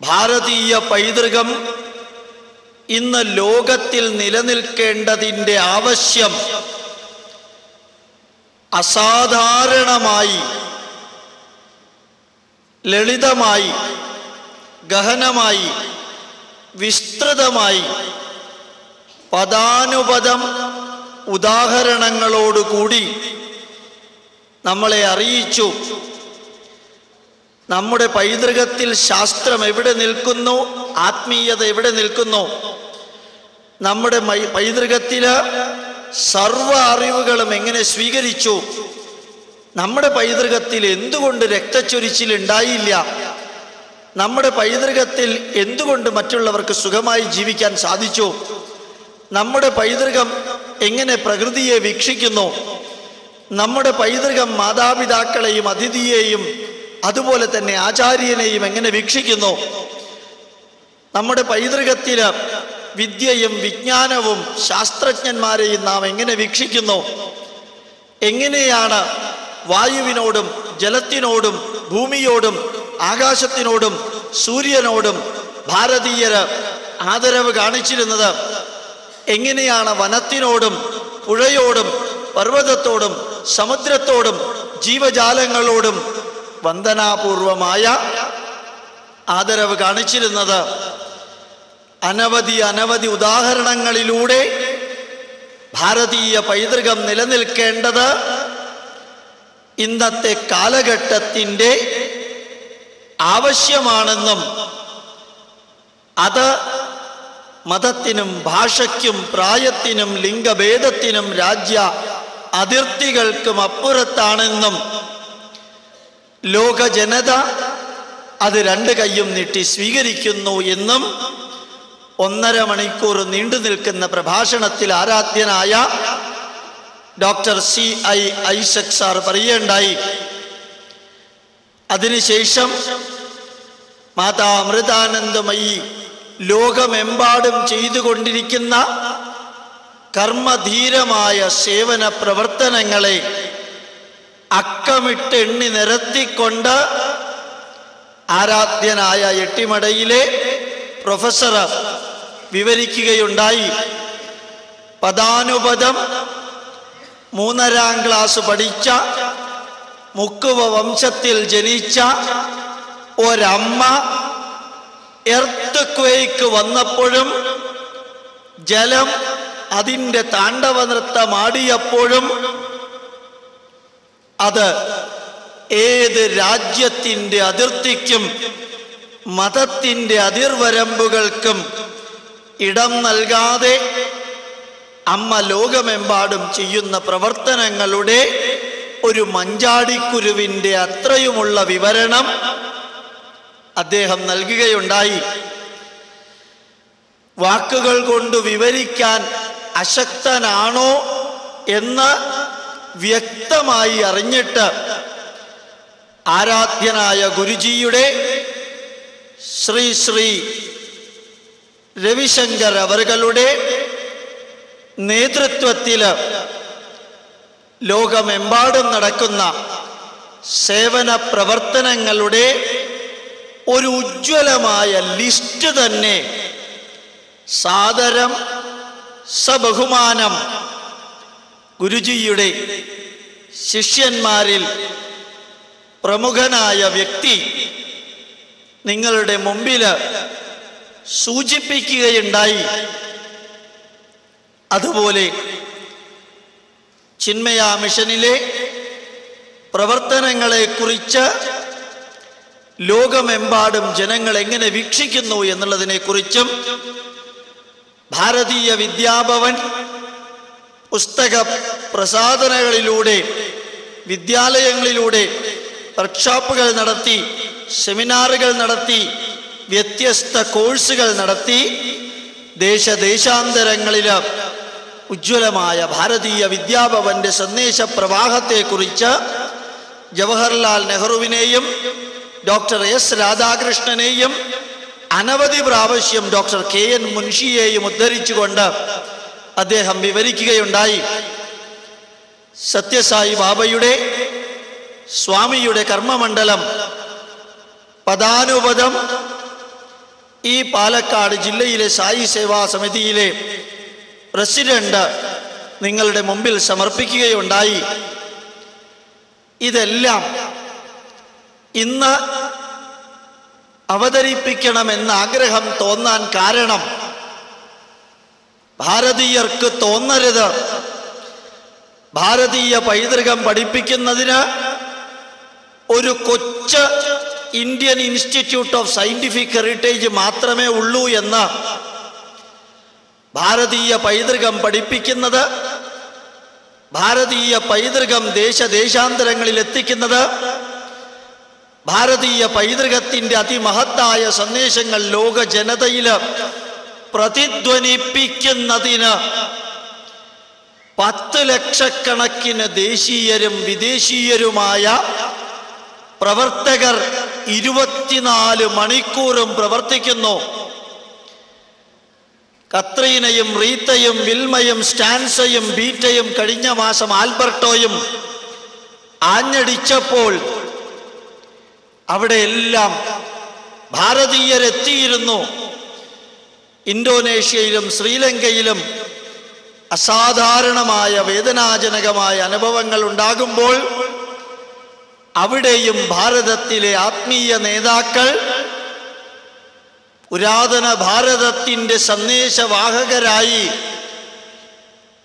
ഭാരതീയ പൈതൃകം ഇന്ന് ലോകത്തിൽ നിലനിൽക്കേണ്ടതിന്റെ ആവശ്യം അസാധാരണമായി ലളിതമായി ഗഹനമായി വിസ്തൃതമായി പദാനുപദം ഉദാഹരണങ്ങളോടുകൂടി നമ്മളെ അറിയിച്ചു. നമ്മുടെ പൈതൃകത്തിൽ ശാസ്ത്രം എവിടെ നിൽക്കുന്നു? ആത്മീയത എവിടെ നിൽക്കുന്നു? നമ്മുടെ പൈതൃകത്തിൽ സർവ അറിവുകളും എങ്ങനെ സ്വീകരിച്ചു? നമ്മുടെ പൈതൃകത്തിൽ എന്തുകൊണ്ട് രക്തച്ചൊരിച്ചിൽ ഉണ്ടായില്ല? നമ്മുടെ പൈതൃകത്തിൽ എന്തുകൊണ്ട് മറ്റുള്ളവർക്ക് സുഖമായി ജീവിക്കാൻ സാധിച്ചു? നമ്മുടെ പൈതൃകം എങ്ങനെ പ്രകൃതിയെ വീക്ഷിക്കുന്നു? നമ്മുടെ പൈതൃകം മാതാപിതാക്കളെയും അതിഥിയെയും അതുപോലെ തന്നെ ആചാര്യനെയും എങ്ങനെ വീക്ഷിക്കുന്നു? നമ്മുടെ പൈതൃകത്തിൽ വിദ്യയും വിജ്ഞാനവും ശാസ്ത്രജ്ഞന്മാരെയും നാം എങ്ങനെ വീക്ഷിക്കുന്നു? എങ്ങനെയാണ് വായുവിനോടും ജലത്തിനോടും ഭൂമിയോടും ആകാശത്തിനോടും സൂര്യനോടും ഭാരതീയര് ആദരവ് കാണിച്ചിരുന്നത്? എങ്ങനെയാണ് വനത്തിനോടും പുഴയോടും പർവതത്തോടും സമുദ്രത്തോടും ജീവജാലങ്ങളോടും വന്ദനാപൂർവമായ ആദരവ് കാണിച്ചിരുന്നത് അനവധി അനവധി ഉദാഹരണങ്ങളിലൂടെ ഭാരതീയ പൈതൃകം നിലനിൽക്കേണ്ടത് ഇന്നത്തെ കാലഘട്ടത്തിന്റെ ആവശ്യമാണെന്നും അത് മതത്തിനും ഭാഷയ്ക്കും പ്രായത്തിനും ലിംഗഭേദത്തിനും രാജ്യ അതിർത്തികൾക്കും അപ്പുറത്താണെന്നും ലോക ജനത അത് രണ്ട് കൈയും നീട്ടി സ്വീകരിക്കുന്നു എന്നും ഒന്നര മണിക്കൂർ നീണ്ടു നിൽക്കുന്ന പ്രഭാഷണത്തിൽ ആരാധ്യനായ doctor C I Isaac sir പറയുകയുണ്ടായി. അതിനുശേഷം മാതാ അമൃതാനന്ദമയി ലോകമെമ്പാടും ചെയ്തുകൊണ്ടിരിക്കുന്ന കർമ്മധീരമായ സേവന പ്രവർത്തനങ്ങളെ അക്കമിട്ട് എണ്ണി നിരത്തിക്കൊണ്ട് ആരാധ്യനായ എട്ടിമടയിലെ പ്രൊഫസർ വിവരിക്കുകയുണ്ടായി. പദാനുപദം മൂന്നരാം ക്ലാസ് പഠിച്ച മുക്കുവ വംശത്തിൽ ജനിച്ച ഒരമ്മ എർത്ത് ക്വേക്ക് വന്നപ്പോഴും ജലം അതിന്റെ താണ്ഡവ നൃത്തമാടിയപ്പോഴും അത് ഏത് രാജ്യത്തിന്റെ അതിർത്തിക്കും മതത്തിന്റെ അതിർവരമ്പുകൾക്കും ഇടം നൽകാതെ അമ്മ ലോകമെമ്പാടും ചെയ്യുന്ന പ്രവർത്തനങ്ങളുടെ ഒരു മഞ്ചാടിക്കുരുവിന്റെ അത്രയുമുള്ള വിവരണം അദ്ദേഹം നൽകുകയുണ്ടായി. വാക്കുകൾ കൊണ്ട് വിവരിക്കാൻ അശക്തനാണോ എന്ന് വ്യക്തമായി അറിഞ്ഞിട്ട് ആരാധ്യനായ ഗുരുജിയുടെ ശ്രീ ശ്രീ രവിശങ്കർ അവരുടെ നേതൃത്വത്തിൽ ലോകമെമ്പാടും നടക്കുന്ന സേവന പ്രവർത്തനങ്ങളുടെ ഒരു ഉജ്ജ്വലമായ ലിസ്റ്റ് തന്നെ സാദരം സബഹുമാനം ഗുരുജിയുടെ ശിഷ്യന്മാരിൽ പ്രമുഖനായ വ്യക്തി നിങ്ങളുടെ മുമ്പിൽ സൂചിപ്പിക്കുകയുണ്ടായി. അതുപോലെ ചിന്മയാ മിഷനിലെ പ്രവർത്തനങ്ങളെക്കുറിച്ച് ലോകമെമ്പാടും ജനങ്ങൾ എങ്ങനെ വീക്ഷിക്കുന്നു എന്നുള്ളതിനെക്കുറിച്ചും ഭാരതീയ വിദ്യാഭവൻ പുസ്തക പ്രസാധനകളിലൂടെ വിദ്യാലയങ്ങളിലൂടെ വർക്ക്ഷോപ്പുകൾ നടത്തി സെമിനാറുകൾ നടത്തി വ്യത്യസ്ത കോഴ്സുകൾ നടത്തി ദേശദേശാന്തരങ്ങളിൽ ഉജ്ജ്വലമായ ഭാരതീയ വിദ്യാഭവന്റെ സന്ദേശ പ്രവാഹത്തെക്കുറിച്ച് ജവഹർലാൽ നെഹ്റുവിനെയും ഡോക്ടർ എസ് രാധാകൃഷ്ണനെയും അനവധി പ്രാവശ്യം ഡോക്ടർ കെ എൻ മുൻഷിയെയും ഉദ്ധരിച്ചുകൊണ്ട് അദ്ദേഹം വിവരിക്കുകയുണ്ടായി. സത്യസായി ബാബയുടെ സ്വാമിയുടെ കർമ്മമണ്ഡലം പദാനുപദം ഈ പാലക്കാട് ജില്ലയിലെ സായി സേവാ സമിതിയിലെ പ്രസിഡന്റ് നിങ്ങളുടെ മുമ്പിൽ സമർപ്പിക്കുകയുണ്ടായി. ഇതെല്ലാം ഇന്ന് അവതരിപ്പിക്കണമെന്ന ആഗ്രഹം തോന്നാൻ കാരണം ഭാരതീയർക്ക് തോന്നരുത്. ഭാരതീയ പൈതൃകം പഠിപ്പിക്കുന്നതിന് ഒരു കൊച്ച് Indian institute of scientific heritage മാത്രമേ ഉള്ളൂ എന്ന് ഭാരതീയ പൈതൃകം പഠിപ്പിക്കുന്നത് ഭാരതീയ പൈതൃകം ദേശദേശാന്തരങ്ങളിൽ എത്തിക്കുന്നത് ഭാരതീയ പൈതൃകത്തിന്റെ അതിമഹത്തായ സന്ദേശങ്ങൾ ലോക ജനതയിൽ പ്രതിധ്വനിപ്പിക്കുന്നതിന് പത്ത് ലക്ഷക്കണക്കിന് ദേശീയരും വിദേശീയരുമായ പ്രവർത്തകർ ഇരുപത്തിനാല് മണിക്കൂറും പ്രവർത്തിക്കുന്നു. കത്രീനയും റീത്തയും വിൽമയും സ്റ്റാൻസയും ബീറ്റയും കഴിഞ്ഞ മാസം ആൽബർട്ടോയും ആഞ്ഞടിച്ചപ്പോൾ അവിടെ എല്ലാം ഭാരതീയരെത്തിയിരുന്നു. ഇന്തോനേഷ്യയിലും ശ്രീലങ്കയിലും അസാധാരണമായ വേദനാജനകമായ അനുഭവങ്ങൾ ഉണ്ടാകുമ്പോൾ അവിടെയും ഭാരതത്തിലെ ആത്മീയ നേതാക്കൾ പുരാതന ഭാരതത്തിന്റെ സന്ദേശവാഹകരായി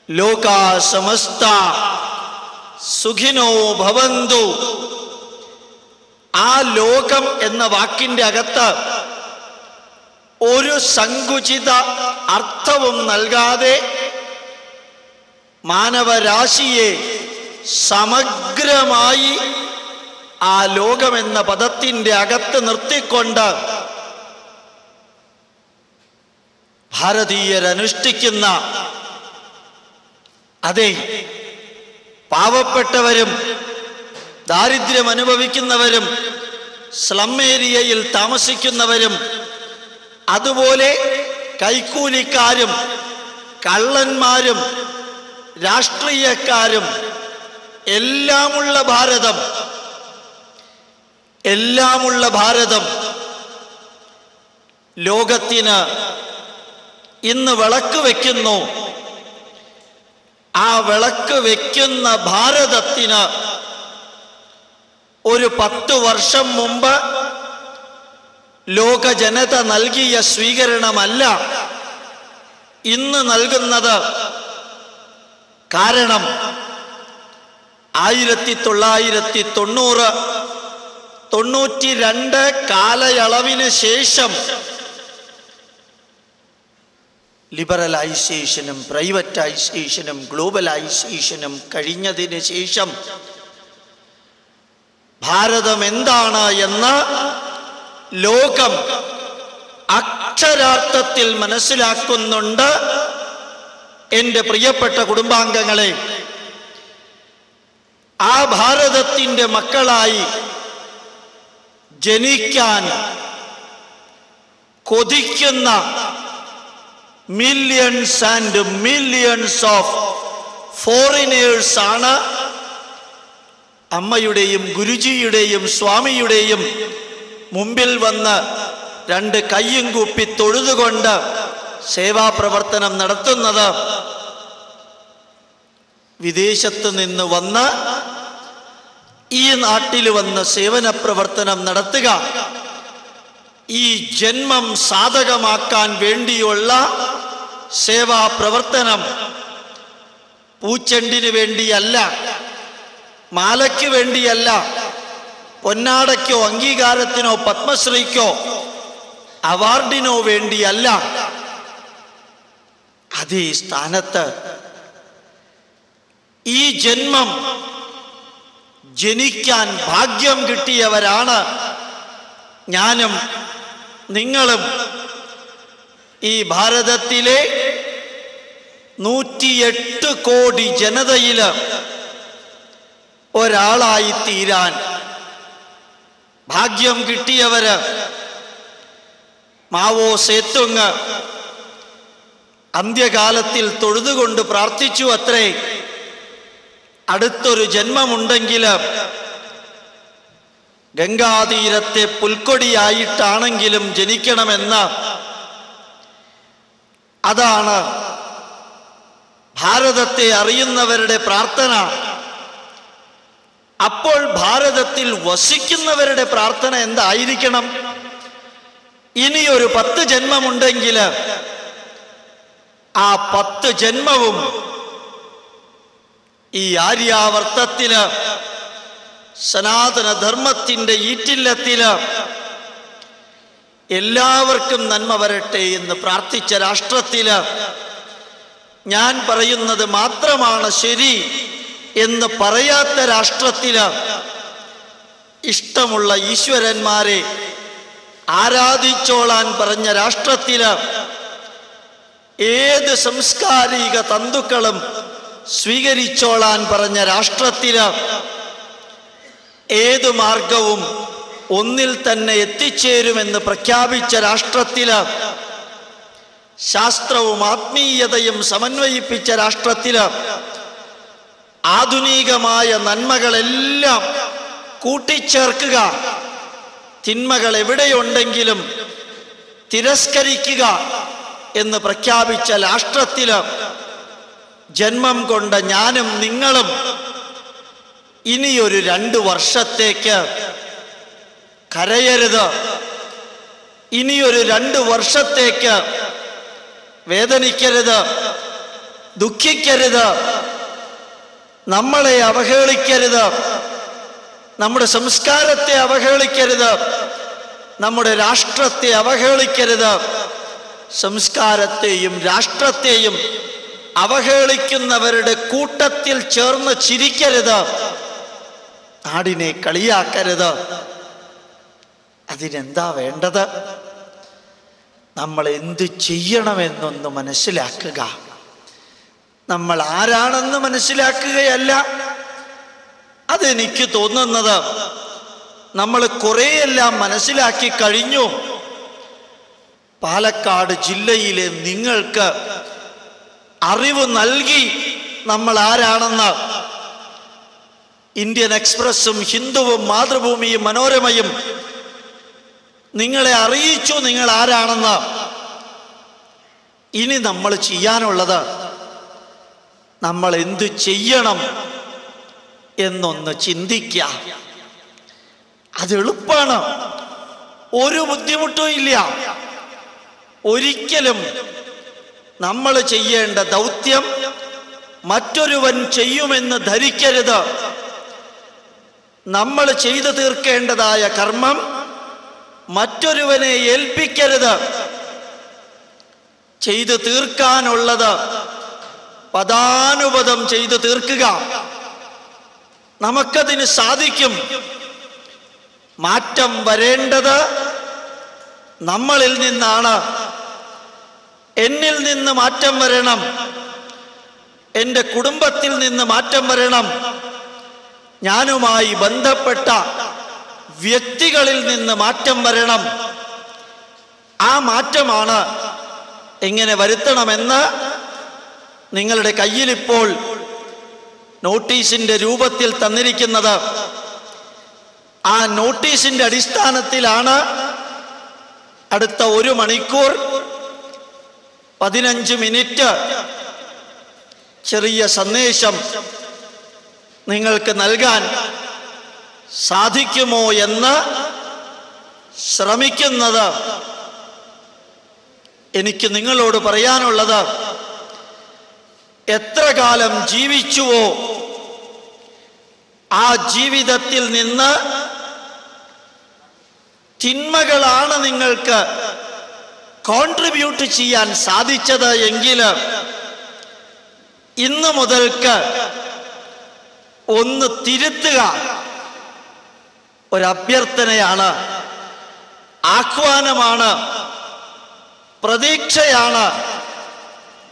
ലോക സമസ്ത സുഖിനോ ഭവന്തു ആ ലോകം എന്ന വാക്കിന്റെ അകത്ത് ഒരു സങ്കുചിത അർത്ഥവും നൽകാതെ മാനവരാശിയെ സമഗ്രമായി ആ ലോകമെന്ന പദത്തിന്റെ അകത്ത് നിർത്തിക്കൊണ്ട് ഭാരതീയരനുഷ്ഠിക്കുന്ന അതെ പാവപ്പെട്ടവരും ദാരിദ്ര്യം അനുഭവിക്കുന്നവരും സ്ലം ഏരിയയിൽ താമസിക്കുന്നവരും അതുപോലെ കൈക്കൂലിക്കാരും കള്ളന്മാരും രാഷ്ട്രീയക്കാരും എല്ലാമുള്ള ഭാരതം എല്ലാമുള്ള ഭാരതം ലോകത്തിന് ഇന്ന് വിളക്ക് വയ്ക്കുന്നു ആ വിളക്ക് വയ്ക്കുന്ന ഭാരതത്തിന് ഒരു പത്തു വർഷം മുമ്പ് ലോക ജനത നൽകിയ സ്വീകരണമല്ല. ഇന്ന് നൽകുന്നത് കാരണം ആയിരത്തി തൊള്ളായിരത്തി തൊണ്ണൂറ് തൊണ്ണൂറ്റി രണ്ട് കാലയളവിന് ശേഷം ലിബറലൈസേഷനും പ്രൈവറ്റൈസേഷനും ഗ്ലോബലൈസേഷനും കഴിഞ്ഞതിന് ശേഷം ഭാരതം എന്താണ് എന്ന് ലോകം അക്ഷരാർത്ഥത്തിൽ മനസ്സിലാക്കുന്നുണ്ട് എന്റെ പ്രിയപ്പെട്ട കുടുംബാംഗങ്ങളെ. ആ ഭാരതത്തിന്റെ മക്കളായി ജനിക്കാൻ കൊതിക്കുന്ന millions and millions of foreigners ആണ് അമ്മയുടെയും ഗുരുജിയുടെയും സ്വാമിയുടെയും മുമ്പിൽ വന്ന് രണ്ട് കയ്യും കൂപ്പി തൊഴുതുകൊണ്ട് സേവാപ്രവർത്തനം നടത്തുന്നത്. വിദേശത്ത് നിന്ന് വന്ന് ഈ നാട്ടിൽ വന്ന് സേവന പ്രവർത്തനം നടത്തുക. ഈ ജന്മം സാധകമാക്കാൻ വേണ്ടിയുള്ള സേവാ പ്രവർത്തനം പൂച്ചെണ്ടിന് വേണ്ടിയല്ല മാലയ്ക്ക് വേണ്ടിയല്ല പൊന്നാടയ്ക്കോ അംഗീകാരത്തിനോ പത്മശ്രീക്കോ അവാർഡിനോ വേണ്ടിയല്ല. അതേ സ്ഥാനത്ത് ഈ ജന്മം ജനിക്കാൻ ഭാഗ്യം കിട്ടിയവരാണ് ഞാനും നിങ്ങളും. ഈ ഭാരതത്തിലെ നൂറ്റിയെട്ട് കോടി ജനതയിൽ ഒരാളായി തീരാൻ ഭാഗ്യം കിട്ടിയവര് മാവോ സേത്തുങ് അന്ത്യകാലത്തിൽ തൊഴുതുകൊണ്ട് പ്രാർത്ഥിച്ചു അത്രേ. അടുത്തൊരു ജന്മമുണ്ടെങ്കിൽ ഗംഗാതീരത്തെ പുൽക്കൊടിയായിട്ടാണെങ്കിലും ജനിക്കണമെന്ന് അതാണ് ഭാരതത്തെ അറിയുന്നവരുടെ പ്രാർത്ഥന. അപ്പോൾ ഭാരതത്തിൽ വസിക്കുന്നവരുടെ പ്രാർത്ഥന എന്തായിരിക്കണം? ഇനി ഒരു പത്ത് ജന്മമുണ്ടെങ്കിൽ ആ പത്ത് ജന്മവും ഈ ആര്യാവർത്തത്തിൽ സനാതന ധർമ്മത്തിന്റെ ഈറ്റില്ലത്തിൽ എല്ലാവർക്കും നന്മ വരട്ടെ എന്ന് പ്രാർത്ഥിച്ച രാഷ്ട്രത്തിൽ ഞാൻ പറയുന്നത് മാത്രമാണ് ശരി. എന്ന് പറയാത്ത രാഷ്ട്രത്തിന് ഇഷ്ടമുള്ള ഈശ്വരന്മാരെ ആരാധിച്ചോളാൻ പറഞ്ഞ രാഷ്ട്രത്തിന് ഏത് സംസ്കാരിക തന്തുക്കളും സ്വീകരിച്ചോളാൻ പറഞ്ഞ രാഷ്ട്രത്തിന് ഏത് മാർഗവും ഒന്നിൽ തന്നെ എത്തിച്ചേരുമെന്ന് പ്രഖ്യാപിച്ച രാഷ്ട്രത്തിൽ ശാസ്ത്രവും ആത്മീയതയും സമന്വയിപ്പിച്ച രാഷ്ട്രത്തിൽ ആധുനികമായ നന്മകളെല്ലാം കൂട്ടിച്ചേർക്കുക. തിന്മകൾ എവിടെയുണ്ടെങ്കിലും തിരസ്കരിക്കുക എന്ന് പ്രഖ്യാപിച്ച രാഷ്ട്രത്തിൽ ജന്മം കൊണ്ട ഞാനും നിങ്ങളും ഇനിയൊരു രണ്ട് വർഷത്തേക്ക് കരയരുത്. ഇനിയൊരു രണ്ട് വർഷത്തേക്ക് വേദനിക്കരുത് ദുഃഖിക്കരുത്. നമ്മളെ അവഹേളിക്കരുത്. നമ്മുടെ സംസ്കാരത്തെ അവഹേളിക്കരുത്. നമ്മുടെ രാഷ്ട്രത്തെ അവഹേളിക്കരുത്. സംസ്കാരത്തെയും രാഷ്ട്രത്തെയും അവഹേളിക്കുന്നവരുടെ കൂട്ടത്തിൽ ചേർന്ന് ചിരിക്കരുത്. നാടിനെ കളിയാക്കരുത്. അതിനെന്താ വേണ്ടത്? നമ്മൾ എന്ത് ചെയ്യണമെന്നൊന്ന് മനസ്സിലാക്കുക. നമ്മൾ ആരാണെന്ന് മനസ്സിലാക്കുകയല്ല. അതെനിക്ക് തോന്നുന്നത് നമ്മൾ കുറേയെല്ലാം മനസ്സിലാക്കി കഴിഞ്ഞു. പാലക്കാട് ജില്ലയിലെ നിങ്ങൾക്ക് അറിവ് നൽകി നമ്മൾ ആരാണെന്ന്. ഇന്ത്യൻ എക്സ്പ്രസ്സും ഹിന്ദുവും മാതൃഭൂമിയും മനോരമയും നിങ്ങളെ അറിയിച്ചു നിങ്ങൾ ആരാണെന്ന്. ഇനി നമ്മൾ ചെയ്യാനുള്ളത് നമ്മൾ എന്തു ചെയ്യണം എന്നൊന്ന് ചിന്തിക്കുക അത് ഒരു ബുദ്ധിമുട്ടും ഇല്ല. ഒരിക്കലും നമ്മൾ ചെയ്യേണ്ട ദൗത്യം മറ്റൊരുവൻ ചെയ്യുമെന്ന് ധരിക്കരുത്. നമ്മൾ ചെയ്തു തീർക്കേണ്ടതായ കർമ്മം മറ്റൊരുവനെ ഏൽപ്പിക്കരുത്. ചെയ്തു തീർക്കാനുള്ളത് പദാനുപദം ചെയ്തു തീർക്കുക. നമുക്കതിന് സാധിക്കും. മാറ്റം വരേണ്ടത് നമ്മളിൽ നിന്നാണ്. എന്നിൽ നിന്ന് മാറ്റം വരണം. എന്റെ കുടുംബത്തിൽ നിന്ന് മാറ്റം വരണം. ഞാനുമായി ബന്ധപ്പെട്ട വ്യക്തികളിൽ നിന്ന് മാറ്റം വരണം. ആ മാറ്റമാണ് എങ്ങനെ വരുത്തണമെന്ന് നിങ്ങളുടെ കയ്യിലിപ്പോൾ നോട്ടീസിന്റെ രൂപത്തിൽ തന്നിരിക്കുന്നത് ആ നോട്ടീസിന്റെ അടിസ്ഥാനത്തിലാണ് അടുത്ത ഒരു മണിക്കൂർ പതിനഞ്ച് മിനിറ്റ് ചെറിയ സന്ദേശം നിങ്ങൾക്ക് നൽകാൻ സാധിക്കുമോ എന്ന് ശ്രമിക്കുന്നത് എനിക്ക് നിങ്ങളോട് പറയാനുള്ളത് എത്ര കാലം ജീവിച്ചുവോ ആ ജീവിതത്തിൽ നിന്ന് തിന്മകളാണ് നിങ്ങൾക്ക് കോൺട്രിബ്യൂട്ട് ചെയ്യാൻ സാധിച്ചത് എങ്കിൽ ഇന്ന് മുതൽക്ക് ഒന്ന് തിരുത്തുക ഒരഭ്യർത്ഥനയാണ് ആഹ്വാനമാണ്. പ്രതീക്ഷയാണ്.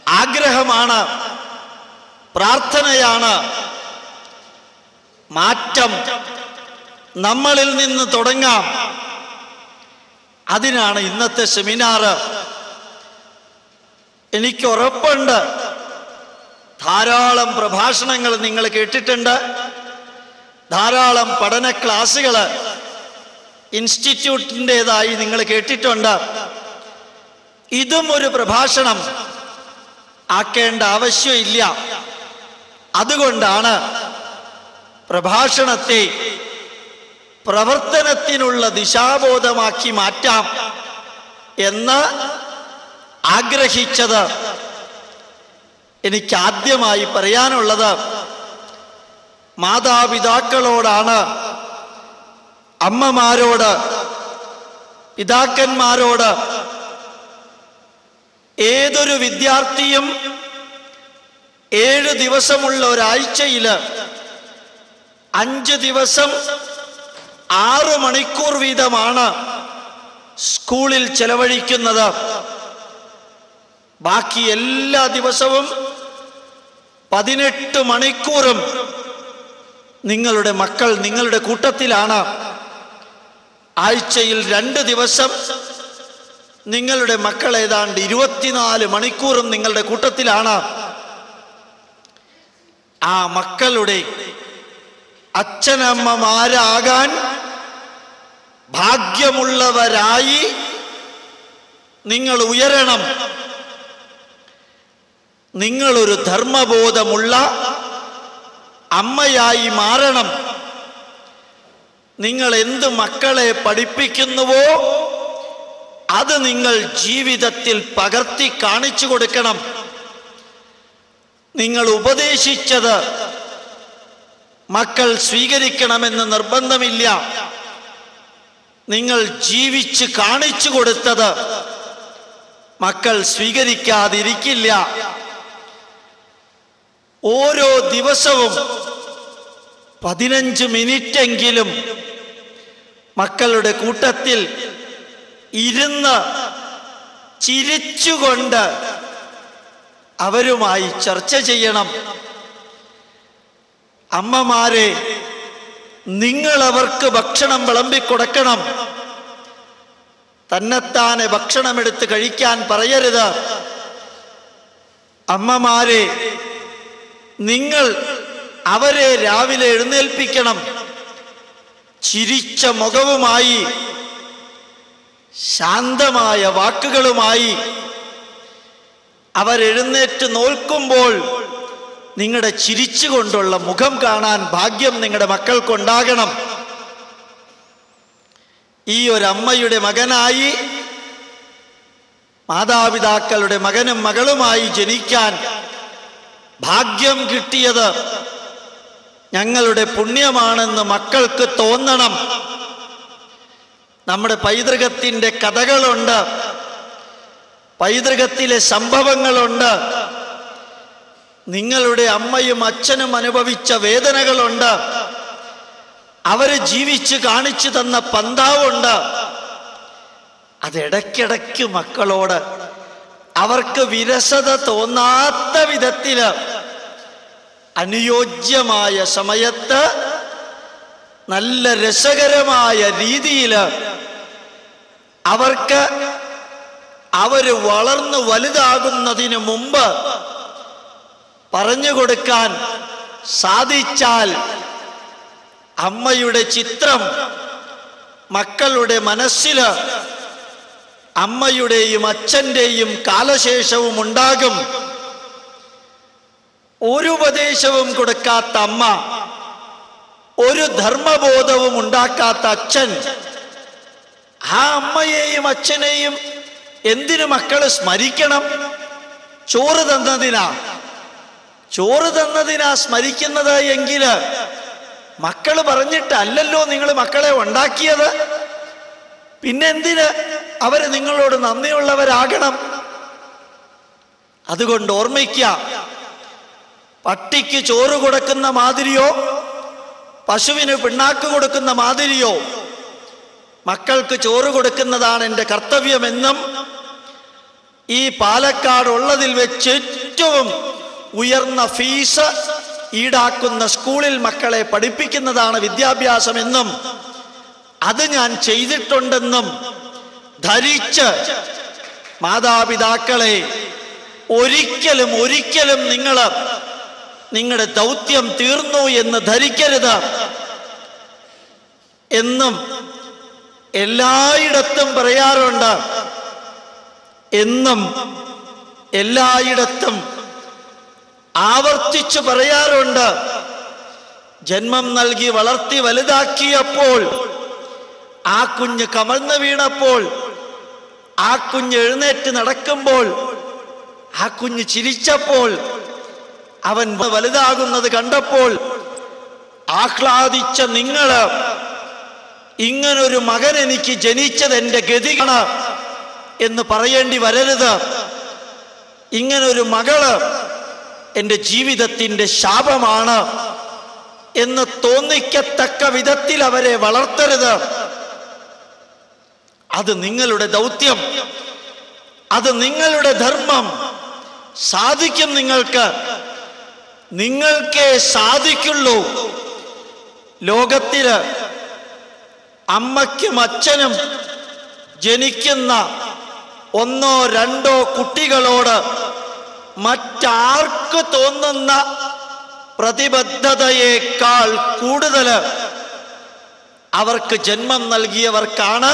ആഗ്രഹമാണ്. പ്രാർത്ഥനയാണ് മാറ്റം. നമ്മളിൽ നിന്ന് തുടങ്ങാം. അതിനാണ് ഇന്നത്തെ സെമിനാറ് എനിക്ക് ഉറപ്പുണ്ട്. ധാരാളം പ്രഭാഷണങ്ങൾ നിങ്ങൾ കേട്ടിട്ടുണ്ട്. ധാരാളം പഠന ക്ലാസ്സുകൾ ഇൻസ്റ്റിറ്റ്യൂട്ടിന്റെതായി നിങ്ങൾ കേട്ടിട്ടുണ്ട്. ഇതും ഒരു പ്രഭാഷണം. ആക്കേണ്ട ആവശ്യമില്ല. അതുകൊണ്ടാണ് പ്രഭാഷണത്തെ പ്രവർത്തനത്തിനുള്ള ദിശാബോധമാക്കി മാറ്റാം എന്ന് ആഗ്രഹിച്ചത് എനിക്കാദ്യമായി പറയാനുള്ളത് മാതാപിതാക്കളോടാണ് അമ്മമാരോട് പിതാക്കന്മാരോട് ഏതൊരു വിദ്യാർത്ഥിയും ഏഴ് ദിവസമുള്ള ഒരാഴ്ചയിൽ അഞ്ച് ദിവസം ആറ് മണിക്കൂർ വീതമാണ് സ്കൂളിൽ ചെലവഴിക്കുന്നത്. ബാക്കി എല്ലാ ദിവസവും പതിനെട്ട് മണിക്കൂറും നിങ്ങളുടെ മക്കൾ നിങ്ങളുടെ കൂട്ടത്തിലാണ്. ആഴ്ചയിൽ രണ്ട് ദിവസം നിങ്ങളുടെ മക്കൾ ഏതാണ്ട് ഇരുപത്തിനാല് മണിക്കൂറും നിങ്ങളുടെ കൂട്ടത്തിലാണ്. ആ മക്കളുടെ അച്ഛനമ്മമാരാകാൻ ഭാഗ്യമുള്ളവരായി നിങ്ങൾ ഉയരണം. നിങ്ങളൊരു ധർമ്മബോധമുള്ള അമ്മയായി മാറണം. നിങ്ങൾ എന്ത് മക്കളെ പഠിപ്പിക്കുന്നുവോ അത് നിങ്ങൾ ജീവിതത്തിൽ പകർത്തി കാണിച്ചു കൊടുക്കണം. നിങ്ങൾ ഉപദേശിച്ചത് മക്കൾ സ്വീകരിക്കണമെന്ന് നിർബന്ധമില്ല. നിങ്ങൾ ജീവിച്ച് കാണിച്ചു കൊടുത്തത് മക്കൾ സ്വീകരിക്കാതിരിക്കില്ല. ഓരോ ദിവസവും പതിനഞ്ച് മിനിറ്റെങ്കിലും മക്കളുടെ കൂട്ടത്തിൽ ഇരുന്ന് ചിരിച്ചുകൊണ്ട് അവരുമായി ചർച്ച ചെയ്യണം. അമ്മമാരെ നിങ്ങൾ അവർക്ക് ഭക്ഷണം വിളമ്പിക്കൊടുക്കണം. തന്നെത്താനെ ഭക്ഷണമെടുത്ത് കഴിക്കാൻ പറയരുത്. അമ്മമാരെ നിങ്ങൾ അവരെ രാവിലെ എഴുന്നേൽപ്പിക്കണം. ചിരിച്ച മുഖവുമായി ശാന്തമായ വാക്കുകളുമായി അവരെഴുന്നേറ്റ് നോൽക്കുമ്പോൾ നിങ്ങളുടെ ചിരിച്ചുകൊണ്ടുള്ള മുഖം കാണാൻ ഭാഗ്യം നിങ്ങളുടെ മക്കൾക്കുണ്ടാകണം. ഈ ഒരു അമ്മയുടെ മകനായി മാതാപിതാക്കളുടെ മകനും മകളുമായി ജനിക്കാൻ ഭാഗ്യം കിട്ടിയത് ഞങ്ങളുടെ പുണ്യമാണെന്ന് മക്കൾക്ക് തോന്നണം. നമ്മുടെ പൈതൃകത്തിന്റെ കഥകളുണ്ട്. പൈതൃകത്തിലെ സംഭവങ്ങളുണ്ട്. നിങ്ങളുടെ അമ്മയും അച്ഛനും അനുഭവിച്ച വേദനകളുണ്ട്. അവർ ജീവിച്ച് കാണിച്ചു തന്ന പന്താവുണ്ട്. അതിടയ്ക്കിടയ്ക്ക് മക്കളോട് അവർക്ക് വിരസത തോന്നാത്ത വിധത്തിൽ അനുയോജ്യമായ സമയത്ത് നല്ല രസകരമായ രീതിയിൽ അവർക്ക് അവർ വളർന്ന് വലുതാകുന്നതിന് മുമ്പ് പറഞ്ഞു കൊടുക്കാൻ സാധിച്ചാൽ അമ്മയുടെ ചിത്രം മക്കളുടെ മനസ്സിൽ അമ്മയുടെയും അച്ഛന്റെയും കാലശേഷവും ഉണ്ടാകും. ഒരു ഉപദേശവും കൊടുക്കാത്ത അമ്മ ഒരു ധർമ്മബോധവും ഉണ്ടാക്കാത്ത അച്ഛൻ ആ അമ്മയെയും അച്ഛനെയും എന്തിനു മക്കൾ സ്മരിക്കണം? ചോറ് തന്നതിനാ? ചോറ് തന്നതിനാ സ്മരിക്കുന്നത് എങ്കിൽ മക്കൾ പറഞ്ഞിട്ടല്ലല്ലോ നിങ്ങൾ മക്കളെ ഉണ്ടാക്കിയത്. പിന്നെന്തിന് അവർ നിങ്ങളോട് നന്ദിയുള്ളവരാകണം? അതുകൊണ്ട് ഓർമ്മിക്ക പട്ടിക്ക് ചോറ് കൊടുക്കുന്ന മാതിരിയോ പശുവിന് പിണ്ണാക്ക് കൊടുക്കുന്ന മാതിരിയോ മക്കൾക്ക് ചോറ് കൊടുക്കുന്നതാണ് എന്റെ കർത്തവ്യമെന്നും ഈ പാലക്കാട് ഉള്ളതിൽ വെച്ച് ഏറ്റവും ഉയർന്ന ഫീസ് ഈടാക്കുന്ന സ്കൂളിൽ മക്കളെ പഠിപ്പിക്കുന്നതാണ് വിദ്യാഭ്യാസമെന്നും അത് ഞാൻ ചെയ്തിട്ടുണ്ടെന്നും ധരിച്ച് മാതാപിതാക്കളെ ഒരിക്കലും ഒരിക്കലും നിങ്ങൾ നിങ്ങളുടെ ദൗത്യം തീർന്നു എന്ന് ധരിക്കരുത് എന്നും എല്ലായിടത്തും പറയാറുണ്ട്. എന്നും എല്ലായിടത്തും ആവർത്തിച്ചു പറയാറുണ്ട്. ജന്മം നൽകി വളർത്തി വലുതാക്കിയപ്പോൾ ആ കുഞ്ഞ് കമഴ്ന്നു വീണപ്പോൾ ആ കുഞ്ഞ് എഴുന്നേറ്റ് നടക്കുമ്പോൾ ആ കുഞ്ഞ് ചിരിച്ചപ്പോൾ അവൻ വലുതാകുന്നത് കണ്ടപ്പോൾ ആഹ്ലാദിച്ച നിങ്ങൾ ഇങ്ങനൊരു മകൻ എനിക്ക് ജനിച്ചത് എന്റെ ഗതിയാണ് എന്ന് പറയേണ്ടി വരരുത്. ഇങ്ങനൊരു മകൾ എന്റെ ജീവിതത്തിന്റെ ശാപമാണ് എന്ന് തോന്നിക്കത്തക്ക വിധത്തിൽ അവരെ വളർത്തരുത്. അത് നിങ്ങളുടെ ദൗത്യം. അത് നിങ്ങളുടെ ധർമ്മം. സാധിക്കും നിങ്ങൾക്ക്. നിങ്ങൾക്കേ സാധിക്കുള്ളൂ. ലോകത്തിൽ അമ്മയ്ക്കും അച്ഛനും ജനിക്കുന്ന ഒന്നോ രണ്ടോ കുട്ടികളോട് മറ്റാർക്ക് തോന്നുന്ന പ്രതിബദ്ധതയേക്കാൾ കൂടുതൽ അവർക്ക് ജന്മം നൽകിയവർക്കാണ്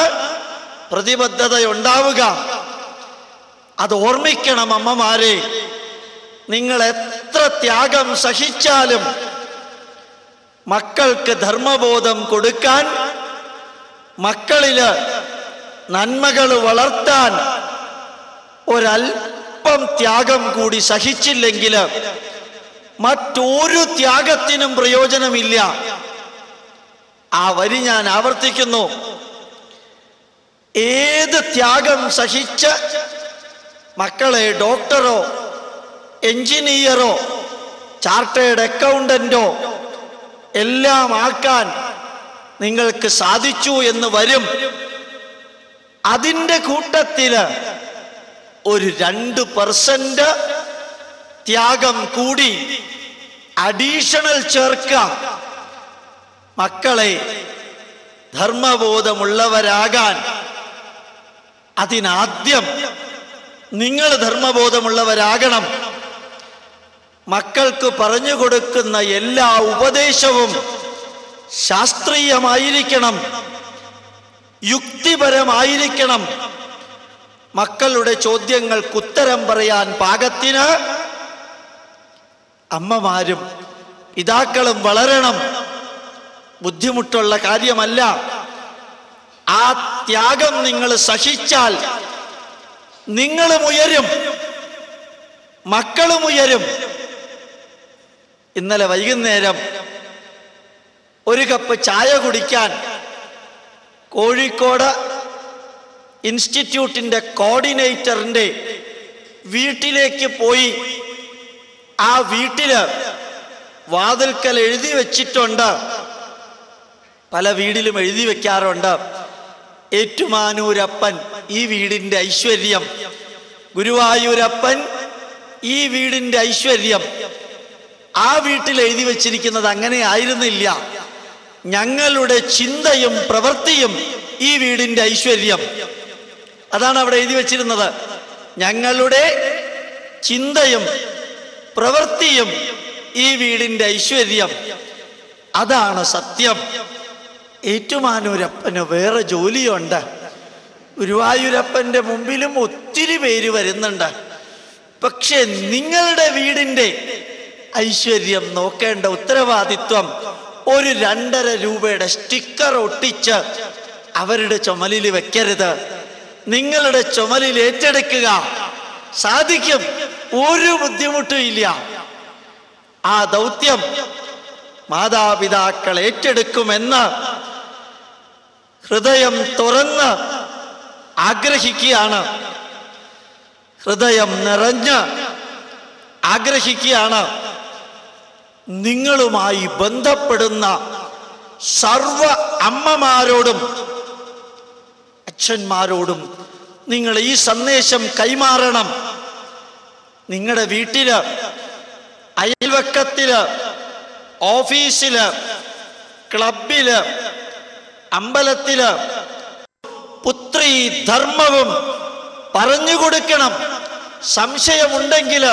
പ്രതിബദ്ധത ഉണ്ടാവുക അത് ഓർമ്മിക്കണം അമ്മമാരെ നിങ്ങൾ എത്ര ത്യാഗം സഹിച്ചാലും മക്കൾക്ക് ധർമ്മബോധം കൊടുക്കാൻ മക്കളിൽ നന്മകൾ വളർത്താൻ ഒരല്പം ത്യാഗം കൂടി സഹിച്ചില്ലെങ്കിൽ മറ്റൊരു ത്യാഗത്തിനും പ്രയോജനമില്ല. ആ വരി ഞാൻ ആവർത്തിക്കുന്നു. ഏത് ത്യാഗം സഹിച്ച് മക്കളെ ഡോക്ടറോ എഞ്ചിനീയറോ ചാർട്ടേഡ് അക്കൗണ്ടന്റോ എല്ലാം ആക്കാൻ നിങ്ങൾക്ക് സാധിച്ചു എന്ന് വരും. അതിന്റെ കൂട്ടത്തിൽ ഒരു രണ്ട് പെർസെന്റ് ത്യാഗം കൂടി അഡീഷണൽ ചേർക്കാം. മക്കളെ ധർമ്മബോധമുള്ളവരാകാൻ അതിനാദ്യം നിങ്ങൾ ധർമ്മബോധമുള്ളവരാകണം. മക്കൾക്ക് പറഞ്ഞു കൊടുക്കുന്ന എല്ലാ ഉപദേശവും ശാസ്ത്രീയമായിരിക്കണം. യുക്തിപരമായിരിക്കണം. മക്കളുടെ ചോദ്യങ്ങൾക്ക് ഉത്തരം പറയാൻ പാകത്തിന് അമ്മമാരും പിതാക്കളും വളരണം. ബുദ്ധിമുട്ടുള്ള കാര്യമല്ല. ആ ത്യാഗം നിങ്ങൾ സഹിച്ചാൽ നിങ്ങളും ഉയരും. മക്കളും ഉയരും. ഇന്നലെ വൈകുന്നേരം ഒരു കപ്പ് ചായ കുടിക്കാൻ കോഴിക്കോട് ഇൻസ്റ്റിറ്റ്യൂട്ടിന്റെ കോർഡിനേറ്ററിന്റെ വീട്ടിലേക്ക് പോയി ആ വീട്ടിൽ വാതിൽക്കൽ എഴുതി വച്ചിട്ടുണ്ട്. പല വീടിലും എഴുതി വെക്കാറുണ്ട്. ഏറ്റുമാനൂരപ്പൻ ഈ വീടിന്റെ ഐശ്വര്യം. ഗുരുവായൂരപ്പൻ ഈ വീടിന്റെ ഐശ്വര്യം. ആ വീട്ടിൽ എഴുതി വച്ചിരിക്കുന്നത് അങ്ങനെ ആയിരുന്നില്ല. ഞങ്ങളുടെ ചിന്തയും പ്രവൃത്തിയും ഈ വീടിന്റെ ഐശ്വര്യം. അതാണ് അവിടെ എഴുതി വച്ചിരുന്നത്. ഞങ്ങളുടെ ചിന്തയും പ്രവൃത്തിയും ഈ വീടിന്റെ ഐശ്വര്യം. അതാണ് സത്യം. ഏറ്റുമാനൂരപ്പന് വേറെ ജോലിയുണ്ട്. ഗുരുവായൂരപ്പന്റെ മുമ്പിലും ഒത്തിരി പേര് വരുന്നുണ്ട്. പക്ഷെ നിങ്ങളുടെ വീടിന്റെ ഐശ്വര്യം നോക്കേണ്ട ഉത്തരവാദിത്വം ഒരു രണ്ടര രൂപയുടെ സ്റ്റിക്കർ ഒട്ടിച്ച് അവരുടെ ചുമലിൽ വെക്കരുത്. നിങ്ങളുടെ ചുമലിൽ ഏറ്റെടുക്കുക. സാധിക്കും. ഒരു ബുദ്ധിമുട്ടും ഇല്ല. ആ ദൗത്യം മാതാപിതാക്കൾ ഏറ്റെടുക്കുമെന്ന് ഹൃദയം തുറന്ന് ആഗ്രഹിക്കുകയാണ്. ഹൃദയം നിറഞ്ഞ് ആഗ്രഹിക്കുകയാണ്. നിങ്ങളുമായി ബന്ധപ്പെടുന്ന സർവ അമ്മമാരോടും അച്ഛന്മാരോടും നിങ്ങൾ ഈ സന്ദേശം കൈമാറണം. നിങ്ങളുടെ വീട്ടിൽ അയൽവക്കത്തിൽ ഓഫീസിൽ ക്ലബിൽ അമ്പലത്തിൽ പുത്രി ധർമ്മവും പറഞ്ഞു കൊടുക്കണം. സംശയമുണ്ടെങ്കിൽ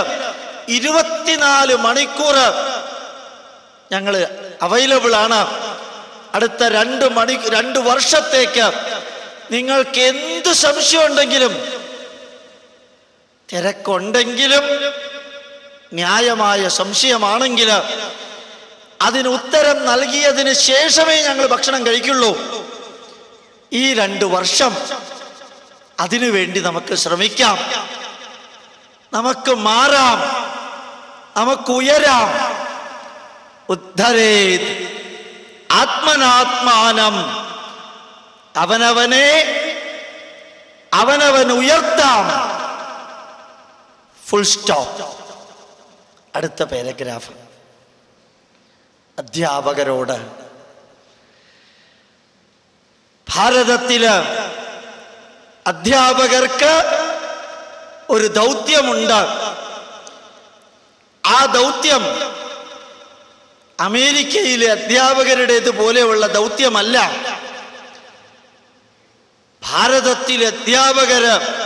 ഇരുപത്തിനാല് മണിക്കൂർ ഞങ്ങൾ അവൈലബിൾ ആണ് അടുത്ത രണ്ട് മണി രണ്ട് വർഷത്തേക്ക് നിങ്ങൾക്ക് എന്ത് സംശയം ഉണ്ടെങ്കിലും തിരക്കുണ്ടെങ്കിലും ന്യായമായ സംശയമാണെങ്കിൽ അതിന് ഉത്തരം നൽകിയതിന് ശേഷമേ ഞങ്ങൾ ഭക്ഷണം കഴിക്കുള്ളൂ. ഈ രണ്ട് വർഷം അതിനു വേണ്ടി നമുക്ക് ശ്രമിക്കാം. നമുക്ക് മാറാം. നമുക്ക് ഉയരാം. ഉദ്ധരേത് ആത്മനാത്മാനം അവനവനെ അവനവൻ ഉയർത്താം. ഫുൾ സ്റ്റോപ്പ് അടുത്ത പാരഗ്രാഫ് അധ്യാപകരോട് ഭാരതത്തിൽ അധ്യാപകർക്ക് ഒരു ദൗത്യമുണ്ട്. ആ ദൗത്യം അമേരിക്കയിലെ അധ്യാപകരുടേത് പോലെയുള്ള ദൗത്യമല്ല. ഭാരതത്തിലെ അധ്യാപകര്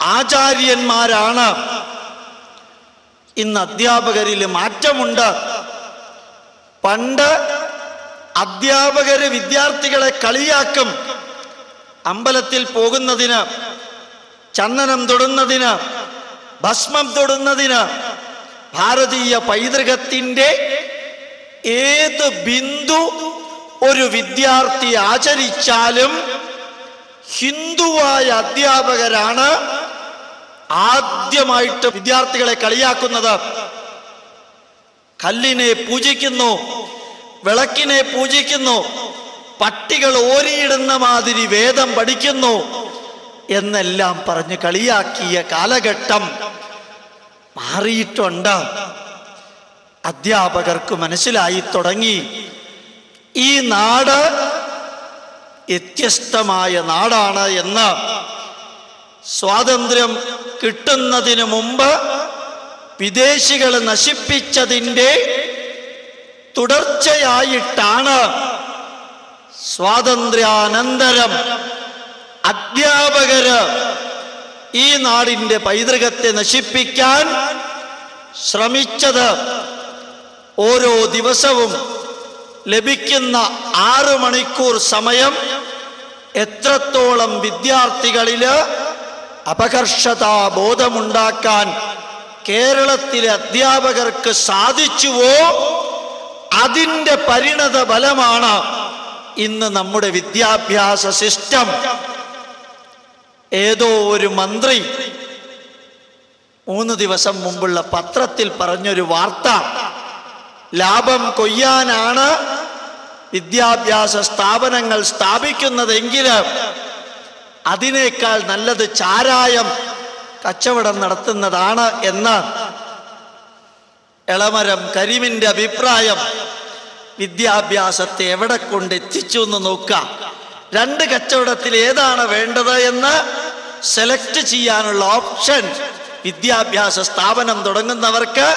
ആചാര്യന്മാരാണ്. ഇന്ന് അധ്യാപകരിൽ മാറ്റമുണ്ട്. പണ്ട് അധ്യാപകര് വിദ്യാർത്ഥികളെ കളിയാക്കും. അമ്പലത്തിൽ പോകുന്നതിന് ചന്ദനം തൊടുന്നതിന് ഭസ്മം തൊടുന്നതിന് ഭാരതീയ പൈതൃകത്തിന്റെ ഏത് ബിന്ദു ഒരു വിദ്യാർത്ഥി ആചരിച്ചാലും ഹിന്ദുവായ അധ്യാപകരാണ് ആദ്യമായിട്ട് വിദ്യാർത്ഥികളെ കളിയാക്കുന്നത്. കല്ലിനെ പൂജിക്കുന്നു വിളക്കിനെ പൂജിക്കുന്നു പട്ടികൾ ഓരിയിടുന്ന മാതിരി വേദം പഠിക്കുന്നു എന്നെല്ലാം പറഞ്ഞ് കളിയാക്കിയ കാലഘട്ടം മാറിയിട്ടുണ്ട്. അധ്യാപകർക്ക് മനസ്സിലായി തുടങ്ങി. ഈ നാട് വ്യത്യസ്തമായ നാടാണ് എന്ന് സ്വാതന്ത്ര്യം കിട്ടുന്നതിന് മുമ്പ് വിദേശികൾ നശിപ്പിച്ചതിന്റെ തുടർച്ചയായിട്ടാണ് സ്വാതന്ത്ര്യാനന്തരം അധ്യാപകര് ഈ നാടിന്റെ പൈതൃകത്തെ നശിപ്പിക്കാൻ ശ്രമിച്ചത് ഓരോ ദിവസവും ലഭിക്കുന്ന ആറ് മണിക്കൂർ സമയം എത്രത്തോളം വിദ്യാർത്ഥികളിൽ അപകർഷതാ ബോധമുണ്ടാക്കാൻ കേരളത്തിലെ അധ്യാപകർക്ക് സാധിച്ചുവോ? അതിന്റെ പരിണത ഫലമാണ് ഇന്ന് നമ്മുടെ വിദ്യാഭ്യാസ സിസ്റ്റം. ഏതോ ഒരു മന്ത്രി മൂന്ന് ദിവസം മുമ്പുള്ള പത്രത്തിൽ പറഞ്ഞൊരു വാർത്ത ലാഭം കൊയ്യാനാണ് വിദ്യാഭ്യാസ സ്ഥാപനങ്ങൾ സ്ഥാപിക്കുന്നതെങ്കിൽ അതിനേക്കാൾ നല്ലത് ചാരായം കച്ചവടം നടത്തുന്നതാണ് എന്ന് എളമരം കരിമിന്റെ അഭിപ്രായം. വിദ്യാഭ്യാസത്തെ എവിടെ കൊണ്ട് എത്തിച്ചു എന്ന് നോക്കാം രണ്ട് കച്ചവടത്തിൽ ഏതാണ് വേണ്ടത് എന്ന് സെലക്ട് ചെയ്യാനുള്ള ഓപ്ഷൻ വിദ്യാഭ്യാസ സ്ഥാപനം തുടങ്ങുന്നവർക്ക്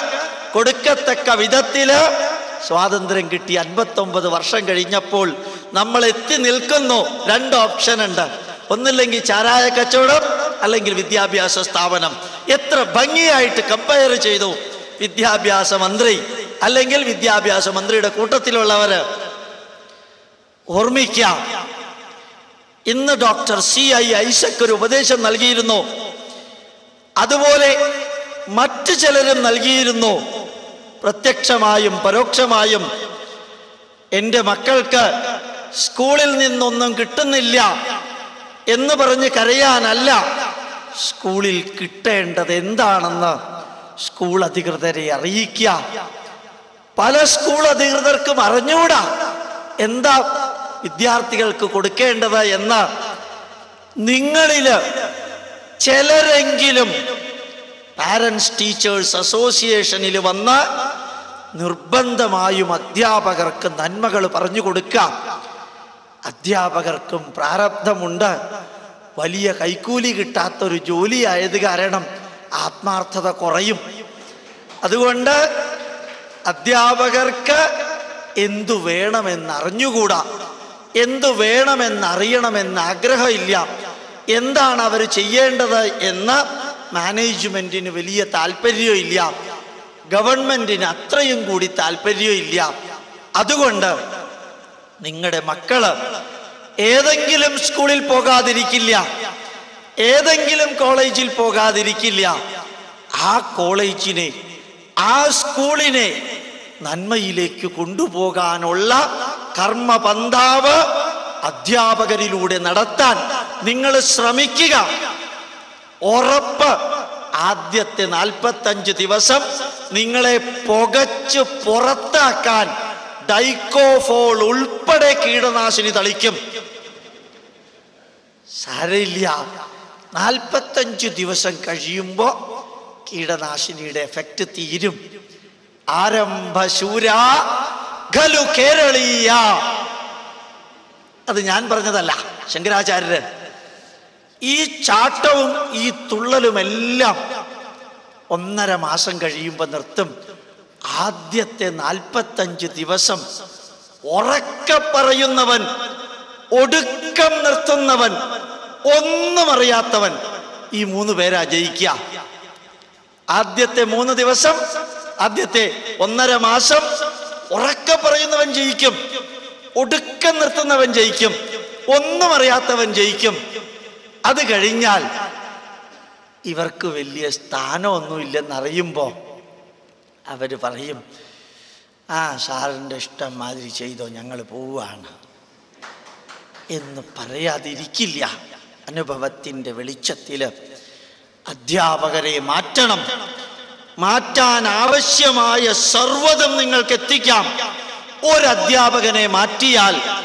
കൊടുക്കത്തക്ക വിധത്തിൽ സ്വാതന്ത്ര്യം കിട്ടി അൻപത്തൊമ്പത് വർഷം കഴിഞ്ഞപ്പോൾ നമ്മൾ എത്തി നിൽക്കുന്നു. രണ്ട് ഓപ്ഷൻ ഉണ്ട്. ഒന്നില്ലെങ്കിൽ ചാരായ കച്ചവടം അല്ലെങ്കിൽ വിദ്യാഭ്യാസ സ്ഥാപനം. എത്ര ഭംഗിയായിട്ട് കമ്പയർ ചെയ്തു. വിദ്യാഭ്യാസ മന്ത്രി അല്ലെങ്കിൽ വിദ്യാഭ്യാസ മന്ത്രിയുടെ കൂട്ടത്തിലുള്ളവര്. ഓർമ്മിക്കാം. ഇന്ന് ഡോക്ടർ സി ഐ ഐസക് ഒരു ഉപദേശം നൽകിയിരുന്നു. അതുപോലെ മറ്റു ചിലരും നൽകിയിരുന്നു. പ്രത്യക്ഷമായും പരോക്ഷമായും എന്റെ മക്കൾക്ക് സ്കൂളിൽ നിന്നൊന്നും കിട്ടുന്നില്ല എന്ന് പറഞ്ഞ് കരയാനല്ല സ്കൂളിൽ കിട്ടേണ്ടത് എന്താണെന്ന് സ്കൂൾ അധികൃതരെ അറിയിക്കുക. പല സ്കൂൾ അധികൃതർക്കും അറിഞ്ഞൂടാ എന്താ വിദ്യാർത്ഥികൾക്ക് കൊടുക്കേണ്ടത് എന്ന്. നിങ്ങളിൽ ചിലരെങ്കിലും പാരൻസ് ടീച്ചേഴ്സ് അസോസിയേഷനിൽ വന്ന് നിർബന്ധമായും അധ്യാപകർക്ക് നന്മകൾ പറഞ്ഞു കൊടുക്കാം അധ്യാപകർക്കും പ്രാരബ്ധമുണ്ട്. വലിയ കൈക്കൂലി കിട്ടാത്തൊരു ജോലിയായത് കാരണം ആത്മാർത്ഥത കുറയും. അതുകൊണ്ട് അധ്യാപകർക്ക് എന്തു വേണമെന്നറിഞ്ഞുകൂടാ. എന്തു വേണമെന്നറിയണമെന്ന് ആഗ്രഹമില്ല എന്താണ് അവർ ചെയ്യേണ്ടത് എന്ന് മാനേജ്മെന്റിന് വലിയ താല്പര്യമില്ല. ഗവൺമെന്റിന് അത്രയും കൂടി താല്പര്യമില്ല. അതുകൊണ്ട് നിങ്ങളുടെ മക്കൾ ഏതെങ്കിലും സ്കൂളിൽ പോകാതിരിക്കില്ല. ഏതെങ്കിലും കോളേജിൽ പോകാതിരിക്കില്ല. ആ കോളേജിനെ ആ സ്കൂളിനെ നന്മയിലേക്ക് കൊണ്ടുപോകാനുള്ള കർമ്മപന്താവ് അധ്യാപകരിലൂടെ നടത്താൻ നിങ്ങൾ ശ്രമിക്കുക. ഉറപ്പ്. ആദ്യത്തെ നാൽപ്പത്തഞ്ച് ദിവസം നിങ്ങളെ പുകച്ച് പുറത്താക്കാൻ ഡൈക്കോഫോൾ ഉൾപ്പെടെ കീടനാശിനി തളിക്കും. സാരയില്ല നാൽപ്പത്തഞ്ച് ദിവസം കഴിയുമ്പോൾ കീടനാശിനിയുടെ എഫക്റ്റ് തീരും. ആരംഭശൂര കേരളീയ. അത് ഞാൻ പറഞ്ഞതല്ല ശങ്കരാചാര്യര്. ഈ ചാട്ടവും ഈ തുള്ളലുമെല്ലാം ഒന്നര മാസം കഴിയുമ്പോൾ നിർത്തും. ആദ്യത്തെ നാൽപ്പത്തഞ്ച് ദിവസം ഉറക്ക പറയുന്നവൻ ഒടുക്കം നിർത്തുന്നവൻ ഒന്നും അറിയാത്തവൻ ഈ മൂന്ന് പേരാ ജയിക്കുക ആദ്യത്തെ മൂന്ന് ദിവസം ആദ്യത്തെ ഒന്നര മാസം ഉറക്ക പറയുന്നവൻ ജയിക്കും. ഒടുക്കം നിർത്തുന്നവൻ ജയിക്കും. ഒന്നും അറിയാത്തവൻ ജയിക്കും. അത് കഴിഞ്ഞാൽ ഇവർക്ക് വലിയ സ്ഥാനമൊന്നുമില്ലെന്നറിയുമ്പോൾ അവർ പറയും ആ സാറിന്റെ ഇഷ്ടം മാതിരി ചെയ്തോ ഞങ്ങൾ പോവുകയാണ്. എന്ന് പറയാതിരിക്കില്ല. അനുഭവത്തിന്റെ വെളിച്ചത്തിൽ അധ്യാപകരെ മാറ്റണം. മാറ്റാൻ ആവശ്യമായ സർവതും നിങ്ങൾക്ക് എത്തിക്കാം ഒരധ്യാപകനെ മാറ്റിയാൽ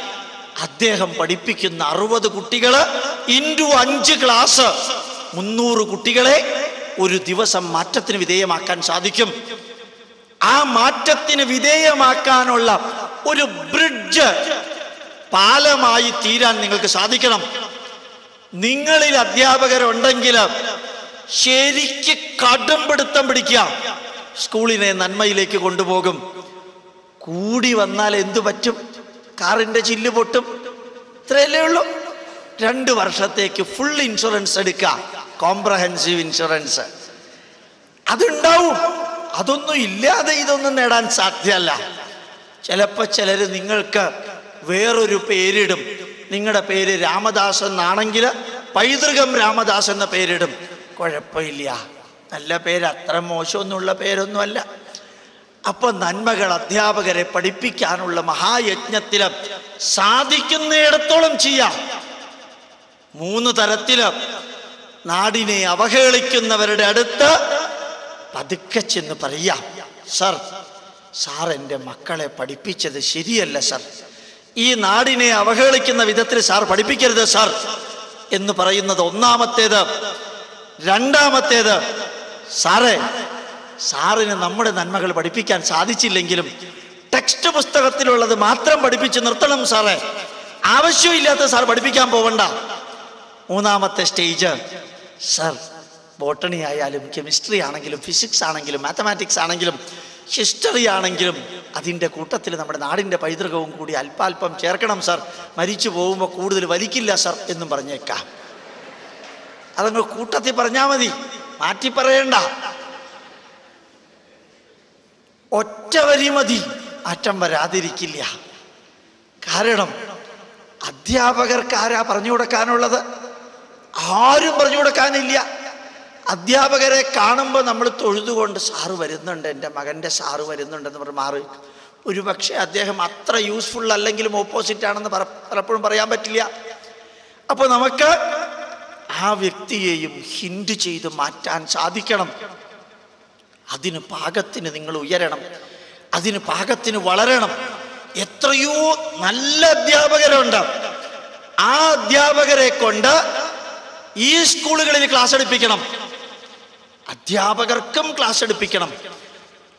അദ്ദേഹം പഠിപ്പിക്കുന്ന അറുപത് കുട്ടികൾ ഇന്റു അഞ്ച് ക്ലാസ് മുന്നൂറ് കുട്ടികളെ ഒരു ദിവസം മാറ്റത്തിന് വിധേയമാക്കാൻ സാധിക്കും. ആ മാറ്റത്തിന് വിധേയമാക്കാനുള്ള ഒരു ബ്രിഡ്ജ് പാലമായി തീരാൻ നിങ്ങൾക്ക് സാധിക്കണം. നിങ്ങളിൽ അധ്യാപകരുണ്ടെങ്കിൽ ശരിക്ക് കടും പിടുത്തം പിടിക്കുക. സ്കൂളിനെ നന്മയിലേക്ക് കൊണ്ടുപോകും. കൂടി വന്നാൽ എന്തു പറ്റും? കാറിന്റെ ചില്ല് പൊട്ടും. ഇത്രയല്ലേ ഉള്ളൂ. രണ്ട് വർഷത്തേക്ക് ഫുൾ ഇൻഷുറൻസ് എടുക്കാം കോംപ്രഹെൻസീവ് ഇൻഷുറൻസ് അതുണ്ടാവും. അതൊന്നും ഇല്ലാതെ ഇതൊന്നും നേടാൻ സാധ്യമല്ല. ചിലപ്പോൾ ചിലർ നിങ്ങൾക്ക് വേറൊരു പേരിടും. നിങ്ങളുടെ പേര് രാമദാസ് എന്നാണെങ്കിൽ പൈതൃകം രാമദാസ് എന്ന പേരിടും. കുഴപ്പമില്ല. നല്ല പേര് അത്ര മോശമൊന്നുമുള്ള പേരൊന്നുമല്ല. അപ്പൊ നന്മകൾ അധ്യാപകരെ പഠിപ്പിക്കാനുള്ള മഹായജ്ഞത്തിൽ സാധിക്കുന്നിടത്തോളം ചെയ്യാം. മൂന്ന് തരത്തിൽ നാടിനെ അവഹേളിക്കുന്നവരുടെ അടുത്ത് പതുക്കെ ചെന്ന് പറയാം. സർ സാർ എന്റെ മക്കളെ പഠിപ്പിച്ചത് ശരിയല്ല സർ. ഈ നാടിനെ അവഹേളിക്കുന്ന വിധത്തിൽ സാർ പഠിപ്പിക്കരുത് സർ. എന്ന് പറയുന്നത് ഒന്നാമത്തേത്. രണ്ടാമത്തേത് സാറേ സാറിന് നമ്മുടെ നന്മകൾ പഠിപ്പിക്കാൻ സാധിച്ചില്ലെങ്കിലും ടെക്സ്റ്റ് പുസ്തകത്തിലുള്ളത് മാത്രം പഠിപ്പിച്ച് നിർത്തണം സാറേ. ആവശ്യമില്ലാത്ത സാർ പഠിപ്പിക്കാൻ പോവണ്ട. മൂന്നാമത്തെ സ്റ്റേജ്. സർ ബോട്ടണി ആയാലും കെമിസ്ട്രി ആണെങ്കിലും ഫിസിക്സ് ആണെങ്കിലും മാത്തമാറ്റിക്സ് ആണെങ്കിലും ഹിസ്റ്ററി ആണെങ്കിലും അതിന്റെ കൂട്ടത്തിൽ നമ്മുടെ നാടിന്റെ പൈതൃകവും കൂടി അല്പാൽപ്പം ചേർക്കണം സാർ. മരിച്ചു പോകുമ്പോൾ കൂടുതൽ വലിക്കില്ല സർ എന്നും പറഞ്ഞേക്കാം. അതങ്ങ് കൂട്ടത്തിൽ പറഞ്ഞാൽ മതി. മാറ്റി പറയണ്ട ഒറ്റ വരി മതി. അറ്റം വരാതിരിക്കില്ല. കാരണം അധ്യാപകർക്ക് ആരാ പറഞ്ഞു കൊടുക്കാനുള്ളത്? ആരും പറഞ്ഞു കൊടുക്കാനില്ല. അധ്യാപകരെ കാണുമ്പോൾ നമ്മൾ തൊഴുതുകൊണ്ട് സാറ് വരുന്നുണ്ട് എന്റെ മകന്റെ സാറ് വരുന്നുണ്ടെന്ന് പറഞ്ഞ് മാറി. ഒരു പക്ഷേ അദ്ദേഹം അത്ര യൂസ്ഫുൾ അല്ലെങ്കിലും ഓപ്പോസിറ്റ് ആണെന്ന് പലപ്പോഴും പറയാൻ പറ്റില്ല. അപ്പോൾ നമുക്ക് ആ വ്യക്തിയെയും ഹിൻഡ് ചെയ്ത് മാറ്റാൻ സാധിക്കണം. അതിന് പാകത്തിന് നിങ്ങൾ ഉയരണം. അതിന് പാകത്തിന് വളരണം. എത്രയോ നല്ല അധ്യാപകരുണ്ട്. ആ അധ്യാപകരെ കൊണ്ട് ഈ സ്കൂളുകളിൽ ക്ലാസ് എടുപ്പിക്കണം. അധ്യാപകർക്കും ക്ലാസ് എടുപ്പിക്കണം.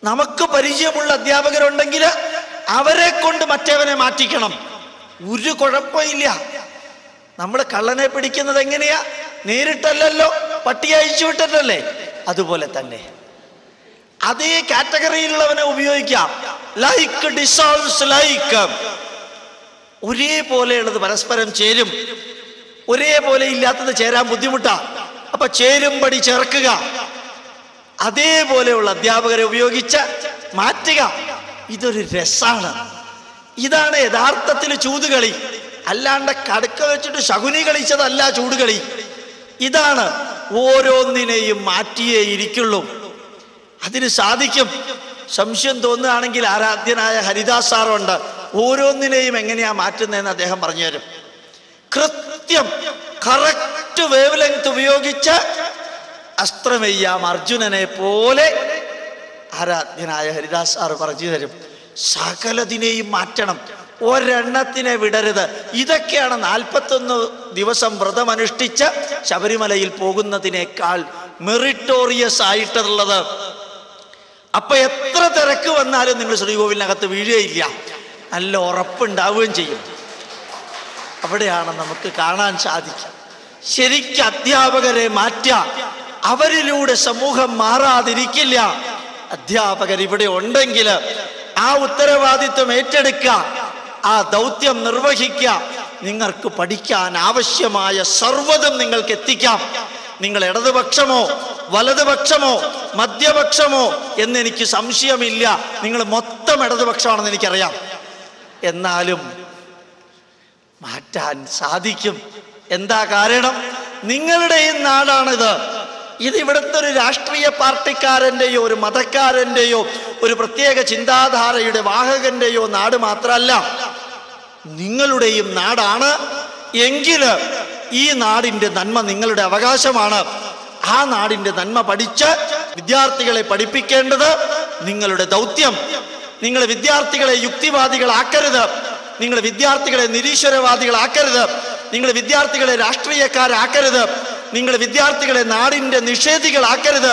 നമുക്ക് പരിചയമുള്ള അധ്യാപകരുണ്ടെങ്കിൽ അവരെ കൊണ്ട് മറ്റേവനെ മാറ്റിക്കണം. ഒരു കുഴപ്പമില്ല. നമ്മൾ കള്ളനെ പിടിക്കുന്നത് എങ്ങനെയാ? നേരിട്ടല്ലല്ലോ. പട്ടി അയച്ചു വിട്ടിട്ടല്ലേ അതുപോലെ തന്നെ. അതേ കാറ്റഗറിയിലുള്ളവനെ ഉപയോഗിക്കാം. ലൈക്ക് ഡിസോൾവ്സ് ലൈക്ക് ഒരേപോലെയുള്ളത് പരസ്പരം ചേരും. ഒരേപോലെ ഇല്ലാത്തത് ചേരാൻ ബുദ്ധിമുട്ടാ. അപ്പൊ ചേരുംപടി ചേർക്കുക. അതേപോലെയുള്ള അധ്യാപകരെ ഉപയോഗിച്ച് മാറ്റുക. ഇതൊരു രസാണ്. ഇതാണ് യഥാർത്ഥത്തിൽ ചൂതുകളി. അല്ലാണ്ട് കടുക്ക വെച്ചിട്ട് ശകുനി കളിച്ചതല്ല ചൂടുകളി. ഇതാണ് ഓരോന്നിനെയും മാറ്റിയേ ഇരിക്കുള്ളൂ. അതിന് സാധിക്കും. സംശയം തോന്നുകയാണെങ്കിൽ ആരാധ്യനായ ഹരിദാസ് സാറുണ്ട്. ഓരോന്നിനെയും എങ്ങനെയാ മാറ്റുന്നതെന്ന് അദ്ദേഹം പറഞ്ഞു തരും കൃത്യം കറക്റ്റ് വേവ് ലെങ്ത് ഉപയോഗിച്ച് അസ്ത്രമെയ്യാം. അർജുനനെ പോലെ ആരാധ്യനായ ഹരിദാസ് സാറ് പറഞ്ഞു തരും സകലതിനെയും മാറ്റണം. ഒരെണ്ണത്തിനെ വിടരുത്. ഇതൊക്കെയാണ് നാൽപ്പത്തൊന്ന് ദിവസം വ്രതമനുഷ്ഠിച്ച് ശബരിമലയിൽ പോകുന്നതിനേക്കാൾ മെറിറ്റോറിയസ് ആയിട്ടുള്ളത്. അപ്പൊ എത്ര തിരക്ക് വന്നാലും നിങ്ങൾ ശ്രീകോവിലിനകത്ത് വീഴുകയില്ല. നല്ല ഉറപ്പുണ്ടാവുകയും ചെയ്യും. അവിടെയാണ് നമുക്ക് കാണാൻ സാധിക്കുക. ശരിക്കും അധ്യാപകരെ മാറ്റ അവരിലൂടെ സമൂഹം മാറാതിരിക്കില്ല. അധ്യാപകർ ഇവിടെ ഉണ്ടെങ്കിൽ ആ ഉത്തരവാദിത്വം ഏറ്റെടുക്കുക. ആ ദൗത്യം നിർവഹിക്കുക. നിങ്ങൾക്ക് പഠിക്കാൻ ആവശ്യമായ സർവതും നിങ്ങൾക്ക് എത്തിക്കാം. നിങ്ങൾ ഇടതുപക്ഷമോ വലതുപക്ഷമോ മധ്യപക്ഷമോ എന്നെനിക്ക് സംശയമില്ല. നിങ്ങൾ മൊത്തം ഇടതുപക്ഷമാണെന്ന് എനിക്കറിയാം. എന്നാലും മാറ്റാൻ സാധിക്കും. എന്താ കാരണം? നിങ്ങളുടെ ഈ നാടാണിത്. ഇത് ഇവിടുത്തെ ഒരു രാഷ്ട്രീയ പാർട്ടിക്കാരന്റെയോ ഒരു മതക്കാരന്റെയോ ഒരു പ്രത്യേക ചിന്താധാരയുടെ വാഹകന്റെയോ നാട് മാത്രമല്ല. നിങ്ങളുടെയും നാടാണ് എങ്കിൽ ഈ നാടിന്റെ നന്മ നിങ്ങളുടെ അവകാശമാണ്. ആ നാടിന്റെ നന്മ പഠിച്ച് വിദ്യാർത്ഥികളെ പഠിപ്പിക്കേണ്ടത് നിങ്ങളുടെ ദൗത്യം. നിങ്ങൾ വിദ്യാർത്ഥികളെ യുക്തിവാദികളാക്കരുത്. നിങ്ങൾ വിദ്യാർത്ഥികളെ നിരീശ്വരവാദികളാക്കരുത്. നിങ്ങൾ വിദ്യാർത്ഥികളെ രാഷ്ട്രീയക്കാരാക്കരുത്. നിങ്ങൾ വിദ്യാർത്ഥികളെ നാടിന്റെ നിഷേധികളാക്കരുത്.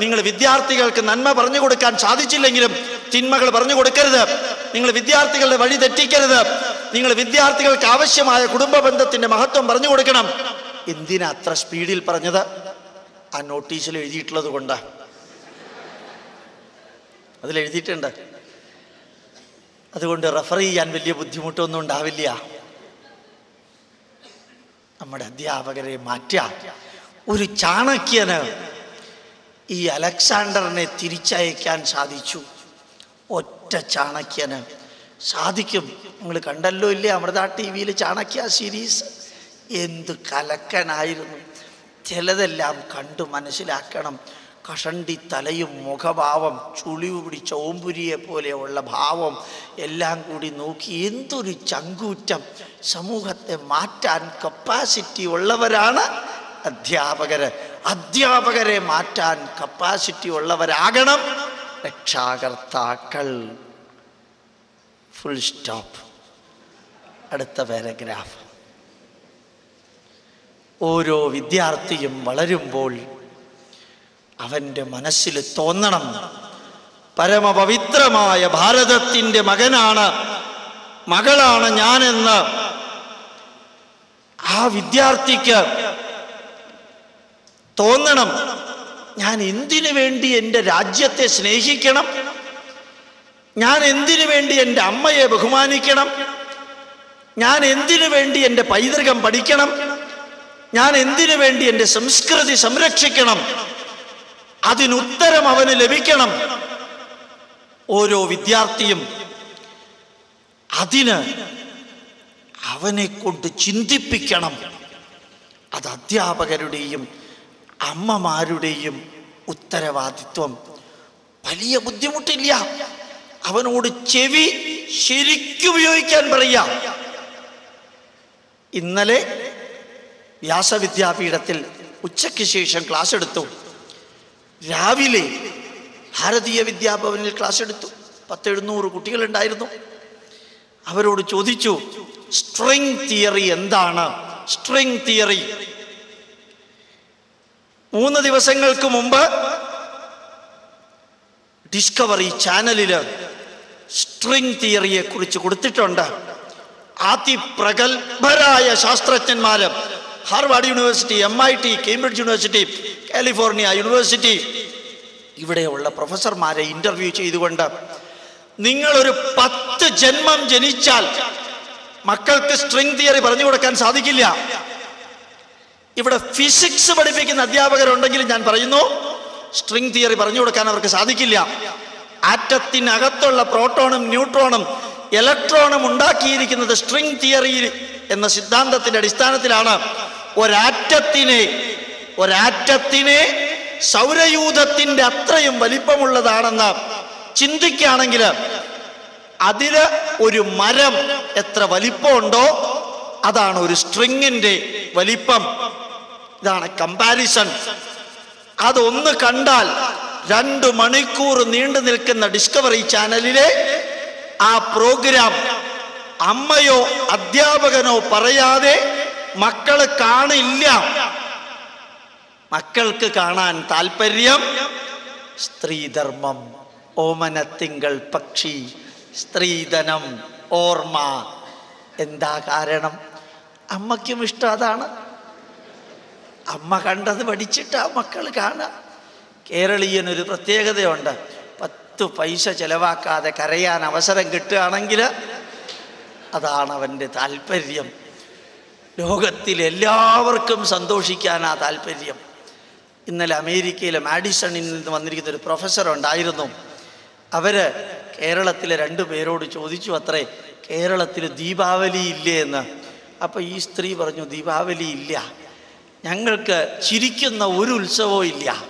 നിങ്ങൾ വിദ്യാർത്ഥികൾക്ക് നന്മ പറഞ്ഞു കൊടുക്കാൻ സാധിച്ചില്ലെങ്കിലും തിന്മകൾ പറഞ്ഞു കൊടുക്കരുത്. നിങ്ങൾ വിദ്യാർത്ഥികളുടെ വഴി തെറ്റിക്കരുത്. നിങ്ങൾ വിദ്യാർത്ഥികൾക്ക് ആവശ്യമായ കുടുംബ ബന്ധത്തിന്റെ മഹത്വം പറഞ്ഞു കൊടുക്കണം. എന്തിനാ അത്ര സ്പീഡിൽ പറഞ്ഞത്? ആ നോട്ടീസിൽ എഴുതിയിട്ടുള്ളത് കൊണ്ട്. അതിൽ എഴുതിയിട്ടുണ്ട്. അതുകൊണ്ട് റെഫർ ചെയ്യാൻ വലിയ ബുദ്ധിമുട്ടൊന്നും ഉണ്ടാവില്ല. നമ്മുടെ അധ്യാപകരെ മാറ്റാം. ഒരു ചാണക്യന് ഈ അലക്സാണ്ടറിനെ തിരിച്ചയക്കാൻ സാധിച്ചു. ഒറ്റ ചാണക്യന്. സാധിക്കും. നിങ്ങൾ കണ്ടല്ലോ ഇല്ലേ അമൃത ടി വിയിൽ ചാണക്യ സീരീസ് എന്ത് കലക്കനായിരുന്നു. ചിലതെല്ലാം കണ്ടു മനസ്സിലാക്കണം. കഷണ്ടി തലയും മുഖഭാവം ചുളിവ് പിടിച്ച ഓമ്പുരിയെ പോലെയുള്ള ഭാവം എല്ലാം കൂടി നോക്കി എന്തൊരു ചങ്കൂറ്റം. സമൂഹത്തെ മാറ്റാൻ കപ്പാസിറ്റി ഉള്ളവരാണ് അധ്യാപകര്. അധ്യാപകരെ മാറ്റാൻ കപ്പാസിറ്റി ഉള്ളവരാകണം രക്ഷാകർത്താക്കൾ. ഫുൾ സ്റ്റോപ്പ് അടുത്ത പാരഗ്രാഫ് ഓരോ വിദ്യാർത്ഥിയും വളരുമ്പോൾ അവന്റെ മനസ്സിൽ തോന്നണം. പരമപവിത്രമായ ഭാരതത്തിന്റെ മകനാണ് മകളാണ് ഞാനെന്ന് ആ വിദ്യാർത്ഥിക്ക് തോന്നണം. ഞാൻ എന്തിനു വേണ്ടി എന്റെ രാജ്യത്തെ സ്നേഹിക്കണം? ഞാൻ എന്തിനു വേണ്ടി എന്റെ അമ്മയെ ബഹുമാനിക്കണം? ഞാൻ എന്തിനു വേണ്ടി എന്റെ പൈതൃകം പഠിക്കണം? ഞാൻ എന്തിനു വേണ്ടി എന്റെ സംസ്കൃതി സംരക്ഷിക്കണം? അതിനുത്തരം അവന് ലഭിക്കണം. ഓരോ വിദ്യാർത്ഥിയും അതിന് അവനെ കൊണ്ട് ചിന്തിപ്പിക്കണം. അത് അധ്യാപകരുടെയും അമ്മമാരുടെയും ഉത്തരവാദിത്വം. വലിയ ബുദ്ധിമുട്ടില്ല. അവനോട് ചെവി ശരിക്കുപയോഗിക്കാൻ പറയാ ഇന്നലെ വ്യാസവിദ്യാപീഠത്തിൽ ഉച്ചയ്ക്ക് ശേഷം ക്ലാസ് എടുത്തു. രാവിലെ ഭാരതീയ വിദ്യാഭവനിൽ ക്ലാസ് എടുത്തു. പത്തെഴുന്നൂറ് കുട്ടികളുണ്ടായിരുന്നു. അവരോട് ചോദിച്ചു സ്ട്രിങ് തിയറി എന്താണ്? സ്ട്രിങ് തിയറി മൂന്ന് ദിവസങ്ങൾക്ക് മുമ്പ് ഡിസ്കവറി ചാനലിൽ സ്ട്രിങ് തിയറിയെ കുറിച്ച് കൊടുത്തിട്ടുണ്ട്. അതിപ്രഗത്ഭരായ ശാസ്ത്രജ്ഞന്മാര് Harvard university M I T Cambridge university California university. ഇവിടെയുള്ള പ്രൊഫസർമാരെ ഇന്റർവ്യൂ ചെയ്തുകൊണ്ട് നിങ്ങളൊരു പത്ത് ജന്മം ജനിച്ചാൽ മക്കൾക്ക് സ്ട്രിങ് തിയറി പറഞ്ഞു കൊടുക്കാൻ സാധിക്കില്ല. ഇവിടെ ഫിസിക്സ് പഠിപ്പിക്കുന്ന അധ്യാപകരുണ്ടെങ്കിലും ഞാൻ പറയുന്നു സ്ട്രിങ് തിയറി പറഞ്ഞു കൊടുക്കാൻ അവർക്ക് സാധിക്കില്ല. ആറ്റത്തിനകത്തുള്ള പ്രോട്ടോണും ന്യൂട്രോണും ഇലക്ട്രോണും ഉണ്ടാക്കിയിരിക്കുന്നത് സ്ട്രിങ് തിയറി എന്ന സിദ്ധാന്തത്തിന്റെ അടിസ്ഥാനത്തിലാണ് ഒരാറ്റത്തിനെ ഒരാറ്റത്തിനെ സൗരയൂഥത്തിന്റെ അത്രയും വലിപ്പമുള്ളതാണെന്ന് ചിന്തിക്കുകയാണെങ്കിൽ അതിൽ ഒരു മരം എത്ര വലിപ്പമുണ്ടോ അതാണ് ഒരു സ്ട്രിങ്ങിന്റെ വലിപ്പം. ഇതാണ് കമ്പാരിസൺ. അതൊന്ന് കണ്ടാൽ രണ്ട് മണിക്കൂർ നീണ്ടു നിൽക്കുന്ന ഡിസ്കവറി ചാനലിലെ ആ പ്രോഗ്രാം അമ്മയോ അധ്യാപകനോ പറയാതെ മക്കൾ കാണില്ല. മക്കൾക്ക് കാണാൻ താല്പര്യം. സ്ത്രീധർമ്മം ഓമനത്തിങ്കൾ പക്ഷി സ്ത്രീധനം ഓർമ്മ. എന്താ കാരണം? അമ്മയ്ക്കും ഇഷ്ടം അതാണ്. അമ്മ കണ്ടത് പഠിച്ചിട്ടാ മക്കൾ കാണാം കേരളീയനൊരു പ്രത്യേകതയുണ്ട്. പത്ത് പൈസ ചിലവാക്കാതെ കരയാൻ അവസരം കിട്ടുകയാണെങ്കിൽ അതാണ് അവന്റെ താല്പര്യം. ലോകത്തിൽ എല്ലാവർക്കും സന്തോഷിക്കാനാ താല്പര്യം. ഇന്നലെ അമേരിക്കയിലെ മാഡിസണിൽ നിന്ന് വന്നിരിക്കുന്ന ഒരു പ്രൊഫസർ ഉണ്ടായിരുന്നു. അവർ കേരളത്തിലെ രണ്ടു പേരോട് ചോദിച്ചു അത്രേ കേരളത്തിൽ ദീപാവലി ഇല്ലേ? എന്ന്. അപ്പൊ ഈ സ്ത്രീ പറഞ്ഞു ദീപാവലി ഇല്ല. ഞങ്ങൾക്ക് ചിരിക്കുന്ന ഒരു ഉത്സവവും ഇല്ല.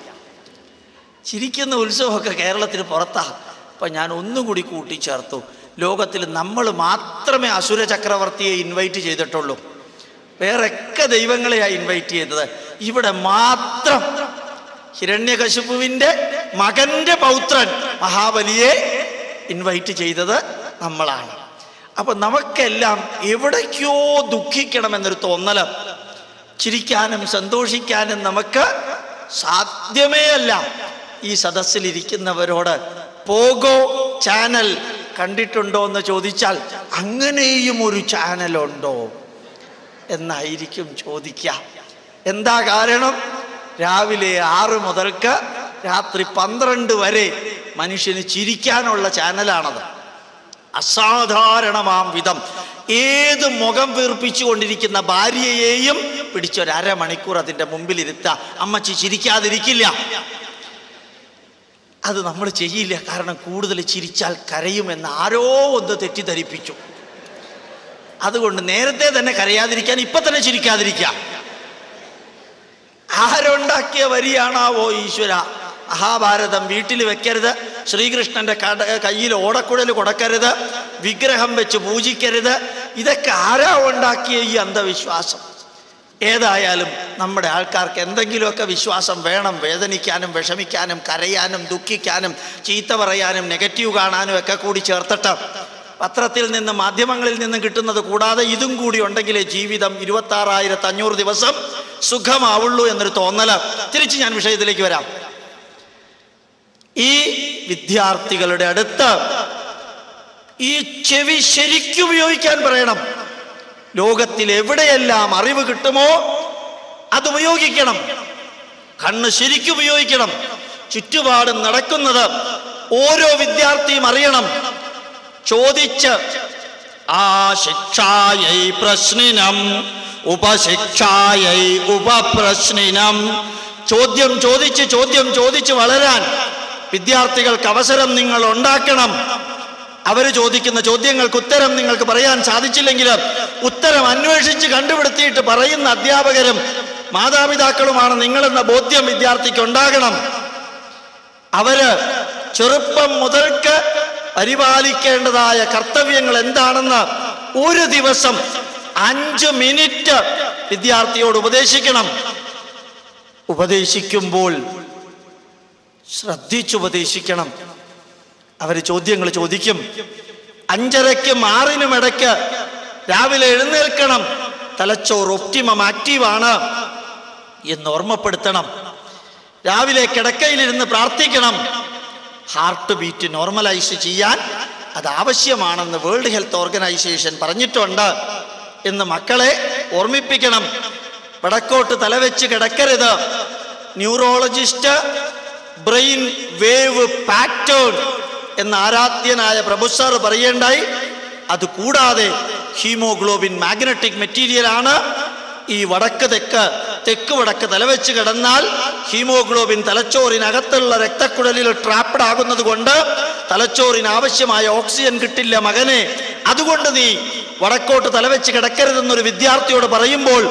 ചിരിക്കുന്ന ഉത്സവമൊക്കെ കേരളത്തിന് പുറത്താ. അപ്പം ഞാൻ ഒന്നും കൂടി കൂട്ടിച്ചേർത്തു. ലോകത്തിൽ നമ്മൾ മാത്രമേ അസുര ചക്രവർത്തിയെ ഇൻവൈറ്റ് ചെയ്തിട്ടുള്ളൂ. വേറെയൊക്കെ ദൈവങ്ങളെയാണ് ഇൻവൈറ്റ് ചെയ്തത്. ഇവിടെ മാത്രം ഹിരണ്യകശിപുവിന്റെ മകന്റെ പൗത്രൻ മഹാബലിയെ ഇൻവൈറ്റ് ചെയ്തത് നമ്മളാണ്. അപ്പൊ നമുക്കെല്ലാം എവിടേക്കോ ദുഃഖിക്കണമെന്നൊരു തോന്നൽ ചിരിക്കാനും സന്തോഷിക്കാനും നമുക്ക് സാധ്യമേ അല്ല ഈ സദസ്സിലിരിക്കുന്നവരോട് പോകോ ചാനൽ കണ്ടിട്ടുണ്ടോ എന്ന് ചോദിച്ചാൽ അങ്ങനെയും ഒരു ചാനലുണ്ടോ എന്നായിരിക്കും ചോദിക്കുക എന്താ കാരണം? രാവിലെ ആറ് മുതൽക്ക് രാത്രി പന്ത്രണ്ട് വരെ മനുഷ്യന് ചിരിക്കാനുള്ള ചാനലാണത്. അസാധാരണമാം വിധം. ഏത് മുഖം വീർപ്പിച്ചു കൊണ്ടിരിക്കുന്ന ഭാര്യയെയും പിടിച്ചൊരു അരമണിക്കൂർ അതിന്റെ മുമ്പിൽ ഇരുത്തുക അമ്മച്ചി ചിരിക്കാതിരിക്കില്ല. അത് നമ്മൾ ചെയ്യില്ല. കാരണം കൂടുതൽ ചിരിച്ചാൽ കരയുമെന്ന് ആരോ ഒന്ന് തെറ്റിദ്ധരിപ്പിച്ചു. അതുകൊണ്ട് നേരത്തെ തന്നെ കരയാതിരിക്കാൻ ഇപ്പൊ തന്നെ ചിരിക്കാതിരിക്കാം ആരുണ്ടാക്കിയ വരിയാണാവോ ഈശ്വര? മഹാഭാരതം വീട്ടിൽ വെക്കരുത് ശ്രീകൃഷ്ണന്റെ കട കയ്യിൽ ഓടക്കുഴൽ കൊടുക്കരുത് വിഗ്രഹം വെച്ച് പൂജിക്കരുത്. ഇതൊക്കെ ആരാ ഉണ്ടാക്കിയ ഈ അന്ധവിശ്വാസം? ഏതായാലും നമ്മുടെ ആൾക്കാർക്ക് എന്തെങ്കിലുമൊക്കെ വിശ്വാസം വേണം. വേദനിക്കാനും വിഷമിക്കാനും കരയാനും ദുഃഖിക്കാനും ചീത്ത പറയാനും നെഗറ്റീവ് കാണാനും ഒക്കെ കൂടി ചേർത്തിട്ട് പത്രത്തിൽ നിന്ന് മാധ്യമങ്ങളിൽ നിന്നും കിട്ടുന്നത് കൂടാതെ ഇതും കൂടി ഉണ്ടെങ്കിലേ ജീവിതം ഇരുപത്തി ആറായിരത്തി അഞ്ഞൂറ് ദിവസം സുഖമാവുള്ളൂ എന്നൊരു തോന്നല തിരിച്ച് ഞാൻ വിഷയത്തിലേക്ക് വരാം. ഈ വിദ്യാർത്ഥികളുടെ അടുത്ത് ഈ ചെവി ശരിക്കും ഉപയോഗിക്കാൻ പറയണം. ലോകത്തിൽ എവിടെയെല്ലാം അറിവ് കിട്ടുമോ അത് ഉപയോഗിക്കണം. കണ്ണ് ശരിക്കും ഉപയോഗിക്കണം. ചുറ്റുപാടും നടക്കുന്നത് ഓരോ വിദ്യാർത്ഥിയും അറിയണം. ചോദിച്ച് ആ ശിക്ഷായൈ പ്രശ്നിനം ഉപശിക്ഷായൈ ഉപപ്രശ്നിനം. ചോദ്യം ചോദിച്ച് ചോദ്യം ചോദിച്ച് വളരാൻ വിദ്യാർത്ഥികൾക്ക് അവസരം നിങ്ങൾ ഉണ്ടാക്കണം. അവർ ചോദിക്കുന്ന ചോദ്യങ്ങൾക്ക് ഉത്തരം നിങ്ങൾക്ക് പറയാൻ സാധിച്ചില്ലെങ്കിൽ ഉത്തരം അന്വേഷിച്ച് കണ്ടുപിടുത്തിയിട്ട് പറയുന്ന അധ്യാപകരും മാതാപിതാക്കളുമാണ് നിങ്ങളെന്ന ബോധ്യം വിദ്യാർത്ഥിക്ക് ഉണ്ടാകണം. അവർ ചെറുപ്പം മുതൽക്ക് പരിപാലിക്കേണ്ടതായ കർത്തവ്യങ്ങൾ എന്താണെന്ന് ഒരു ദിവസം അഞ്ച് മിനിറ്റ് വിദ്യാർത്ഥിയോട് ഉപദേശിക്കണം. ഉപദേശിക്കുമ്പോൾ ശ്രദ്ധിച്ചുപദേശിക്കണം അവർ ചോദ്യങ്ങൾ ചോദിക്കും. അഞ്ചരയ്ക്കും ആറിനും ഇടയ്ക്ക് രാവിലെ എഴുന്നേൽക്കണം. തലച്ചോറ് ഒപ്റ്റിമം ആക്റ്റീവാണ് എന്ന് ഓർമ്മപ്പെടുത്തണം. രാവിലെ കിടക്കയിലിരുന്ന് പ്രാർത്ഥിക്കണം. ഹാർട്ട് ബീറ്റ് നോർമലൈസ് ചെയ്യാൻ അത് ആവശ്യമാണെന്ന് വേൾഡ് ഹെൽത്ത് ഓർഗനൈസേഷൻ പറഞ്ഞിട്ടുണ്ട്. എന്ന് മക്കളെ ഓർമ്മിപ്പിക്കണം. വടക്കോട്ട് തലവെച്ച് കിടക്കരുത്. ന്യൂറോളജിസ്റ്റ് ബ്രെയിൻ വേവ് പാറ്റേൺ എന്ന ആരാധ്യനായ പ്രൊഫസർ സാർ പറയേണ്ടായി. അത് കൂടാതെ ഹീമോഗ്ലോബിൻ മാഗ്നറ്റിക് മെറ്റീരിയൽ ആണ്. ഈ വടക്ക് തെക്ക് തെക്ക് വടക്ക് തലവെച്ച് കിടന്നാൽ ഹീമോഗ്ലോബിൻ തലച്ചോറിനകത്തുള്ള രക്തക്കുഴലിൽ ട്രാപ്പഡ് ആകുന്നത് കൊണ്ട് തലച്ചോറിന് ആവശ്യമായ ഓക്സിജൻ കിട്ടില്ല മകനെ. അതുകൊണ്ട് നീ വടക്കോട്ട് തലവെച്ച് കിടക്കരുതെന്നൊരു വിദ്യാർത്ഥിയോട് പറയുമ്പോൾ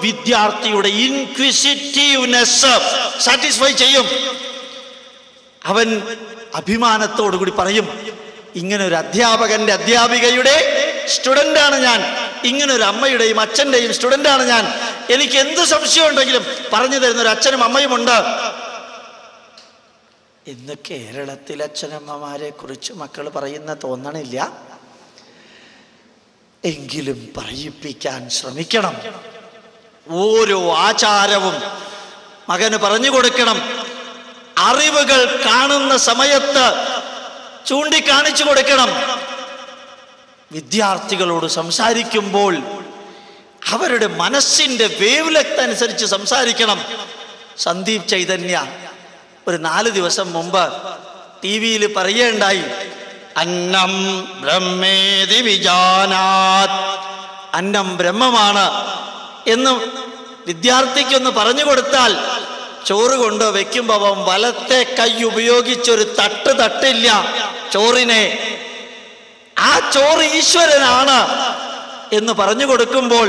വിദ്യാർത്ഥിയുടെ ഇൻക്വിസിറ്റീവ്നെസ് സാറ്റിസ്ഫൈ ചെയ്യും. അവൻ അഭിമാനത്തോടു കൂടി പറയും ഇങ്ങനെ ഒരു അധ്യാപകന്റെ അധ്യാപികയുടെ സ്റ്റുഡന്റാണ് ഞാൻ. ഇങ്ങനെ ഒരു അമ്മയുടെയും അച്ഛന്റെയും സ്റ്റുഡന്റാണ് ഞാൻ. എനിക്ക് എന്ത് സംശയം ഉണ്ടെങ്കിലും പറഞ്ഞു തരുന്ന ഒരു അച്ഛനും അമ്മയും ഉണ്ട്. ഇന്ന് കേരളത്തിൽ അച്ഛനമ്മമാരെ കുറിച്ച് മക്കൾ പറയുന്ന തോന്നണില്ല. എങ്കിലും പറയിപ്പിക്കാൻ ശ്രമിക്കണം. ഓരോ ആചാരവും മകന് പറഞ്ഞു കൊടുക്കണം. അറിവുകൾ കാണുന്ന സമയത്ത് ചൂണ്ടിക്കാണിച്ചു കൊടുക്കണം. വിദ്യാർത്ഥികളോട് സംസാരിക്കുമ്പോൾ അവരുടെ മനസ്സിന്റെ വേവ് അനുസരിച്ച് സംസാരിക്കണം. സന്ദീപ് ചൈതന്യ ഒരു നാല് ദിവസം മുമ്പ് ടി വിയിൽ പറയേണ്ടായി അന്നം ബ്രഹ്മേതി വിജാനാത്. അന്നം ബ്രഹ്മമാണ് എന്ന് വിദ്യാർത്ഥിക്കൊന്ന് പറഞ്ഞു കൊടുത്താൽ ചോറ് കൊണ്ട് വെക്കുമ്പോൾ വലത്തെ കൈ ഉപയോഗിച്ചൊരു തട്ട് തട്ടില്ല. ചോറിനെ ആ ചോറ് ഈശ്വരനാണ് എന്ന് പറഞ്ഞു കൊടുക്കുമ്പോൾ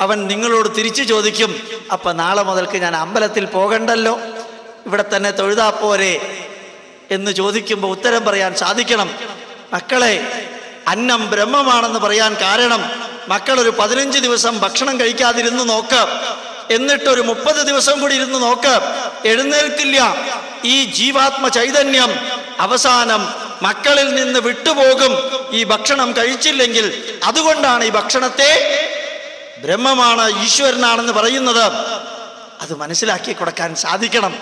അവൻ നിങ്ങളോട് തിരിച്ചു ചോദിക്കും അപ്പൊ നാളെ മുതൽക്ക് ഞാൻ അമ്പലത്തിൽ പോകണ്ടല്ലോ ഇവിടെ തന്നെ തൊഴുതാ പോരെ എന്ന് ചോദിക്കുമ്പോൾ ഉത്തരം പറയാൻ സാധിക്കണം. മക്കളെ അന്നം ബ്രഹ്മമാണെന്ന് പറയാൻ കാരണം മക്കൾ ഒരു പതിനഞ്ച് ദിവസം ഭക്ഷണം കഴിക്കാതിരുന്ന് നോക്ക്. എന്നിട്ട് ഒരു മുപ്പത് ദിവസം കൂടി ഇരുന്ന് നോക്ക്. എഴുന്നേൽക്കില്ല. ഈ ജീവാത്മ ചൈതന്യം അവസാനം മക്കളിൽ നിന്ന് വിട്ടുപോകും. ഈ ഭക്ഷണം കഴിച്ചില്ലെങ്കിൽ അതുകൊണ്ടാണ് ഈ ഭക്ഷണത്തെ ബ്രഹ്മമാണ് ഈശ്വരനാണെന്ന് പറയുന്നത്. അത് മനസ്സിലാക്കി കൊടുക്കാൻ സാധിക്കണം.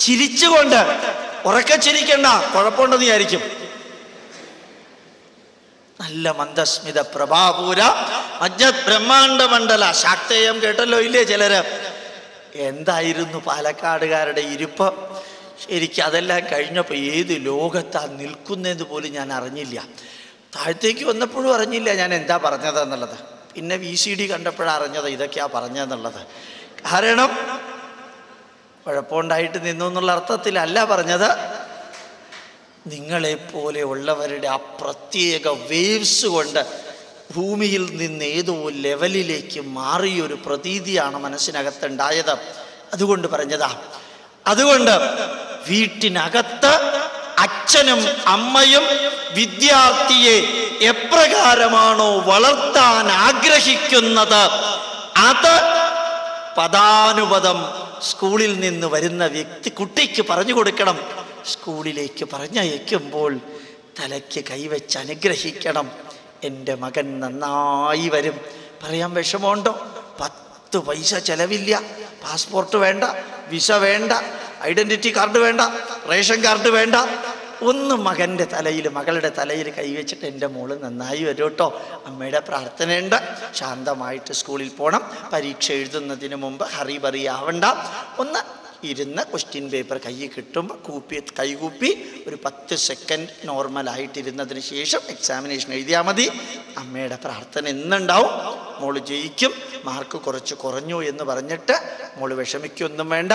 ചിരിച്ചുകൊണ്ട് ഉറക്കെ ചിരിക്കണ്ട കുഴപ്പമുണ്ടെന്ന് വിചാരിക്കും. നല്ല മന്ദസ്മിത പ്രഭാപൂര മജ്ജത് ബ്രഹ്മാണ്ട മണ്ഡല. ശാക്തേയം കേട്ടല്ലോ ഇല്ലേ ചിലര്? എന്തായിരുന്നു പാലക്കാടുകാരുടെ ഇരിപ്പ്? ശരിക്കും അതെല്ലാം കഴിഞ്ഞപ്പോൾ ഏത് ലോകത്താ നിൽക്കുന്നതെന്ന് പോലും ഞാൻ അറിഞ്ഞില്ല. താഴത്തേക്ക് വന്നപ്പോഴും അറിഞ്ഞില്ല ഞാൻ എന്താ പറഞ്ഞത് എന്നുള്ളത്. പിന്നെ വി സി ഡി കണ്ടപ്പോഴാണ് അറിഞ്ഞത് ഇതൊക്കെയാണ് പറഞ്ഞതെന്നുള്ളത്. കാരണം കുഴപ്പമുണ്ടായിട്ട് നിന്നു എന്നുള്ള അർത്ഥത്തിലല്ല പറഞ്ഞത്. നിങ്ങളെപ്പോലെ ഉള്ളവരുടെ ആ പ്രത്യേക വേവ്സ് കൊണ്ട് ഭൂമിയിൽ നിന്ന് ഏതോ ലെവലിലേക്ക് മാറിയൊരു പ്രതീതിയാണ് മനസ്സിനകത്തുണ്ടായത്. അതുകൊണ്ട് പറഞ്ഞതാ അതുകൊണ്ട് വീട്ടിനകത്ത് അച്ഛനും അമ്മയും വിദ്യാർത്ഥിയെ എപ്രകാരമാണോ വളർത്താൻ ആഗ്രഹിക്കുന്നത്? അത് പദാനുപദം സ്കൂളിൽ നിന്ന് വരുന്ന വ്യക്തി കുട്ടിക്ക് പറഞ്ഞു കൊടുക്കണം. സ്കൂളിലേക്ക് പറഞ്ഞയക്കുമ്പോൾ തലയ്ക്ക് കൈവച്ച് അനുഗ്രഹിക്കണം. എന്റെ മകൻ നന്നായി വരും. പറയാൻ വിഷമമുണ്ടോ? പത്ത് പൈസ ചെലവില്ല. പാസ്പോർട്ട് വേണ്ട വിസ വേണ്ട ഐഡന്റിറ്റി കാർഡ് വേണ്ട റേഷൻ കാർഡ് വേണ്ട. ഒന്ന് മകന്റെ തലയിൽ മകളുടെ തലയിൽ കൈവച്ചിട്ട് എന്റെ മോൾ നന്നായി വരും കേട്ടോ അമ്മയുടെ പ്രാർത്ഥനയുണ്ട്. ശാന്തമായിട്ട് സ്കൂളിൽ പോകണം പരീക്ഷ എഴുതുന്നതിന് മുമ്പ് ഹറി ബറി ആവണ്ട. ഒന്ന് ഇരുന്ന് ക്വസ്റ്റ്യൻ പേപ്പർ കയ്യിൽ കിട്ടുമ്പോൾ കൂപ്പി കൈകൂപ്പി ഒരു പത്ത് സെക്കൻഡ് നോർമലായിട്ടിരുന്നതിന് ശേഷം എക്സാമിനേഷൻ എഴുതിയാൽ മതി. അമ്മയുടെ പ്രാർത്ഥന എന്നുണ്ടാവും. മോൾ ജയിക്കും. മാർക്ക് കുറച്ച് കുറഞ്ഞു എന്ന് പറഞ്ഞിട്ട് മോൾ വിഷമിക്കൊന്നും വേണ്ട.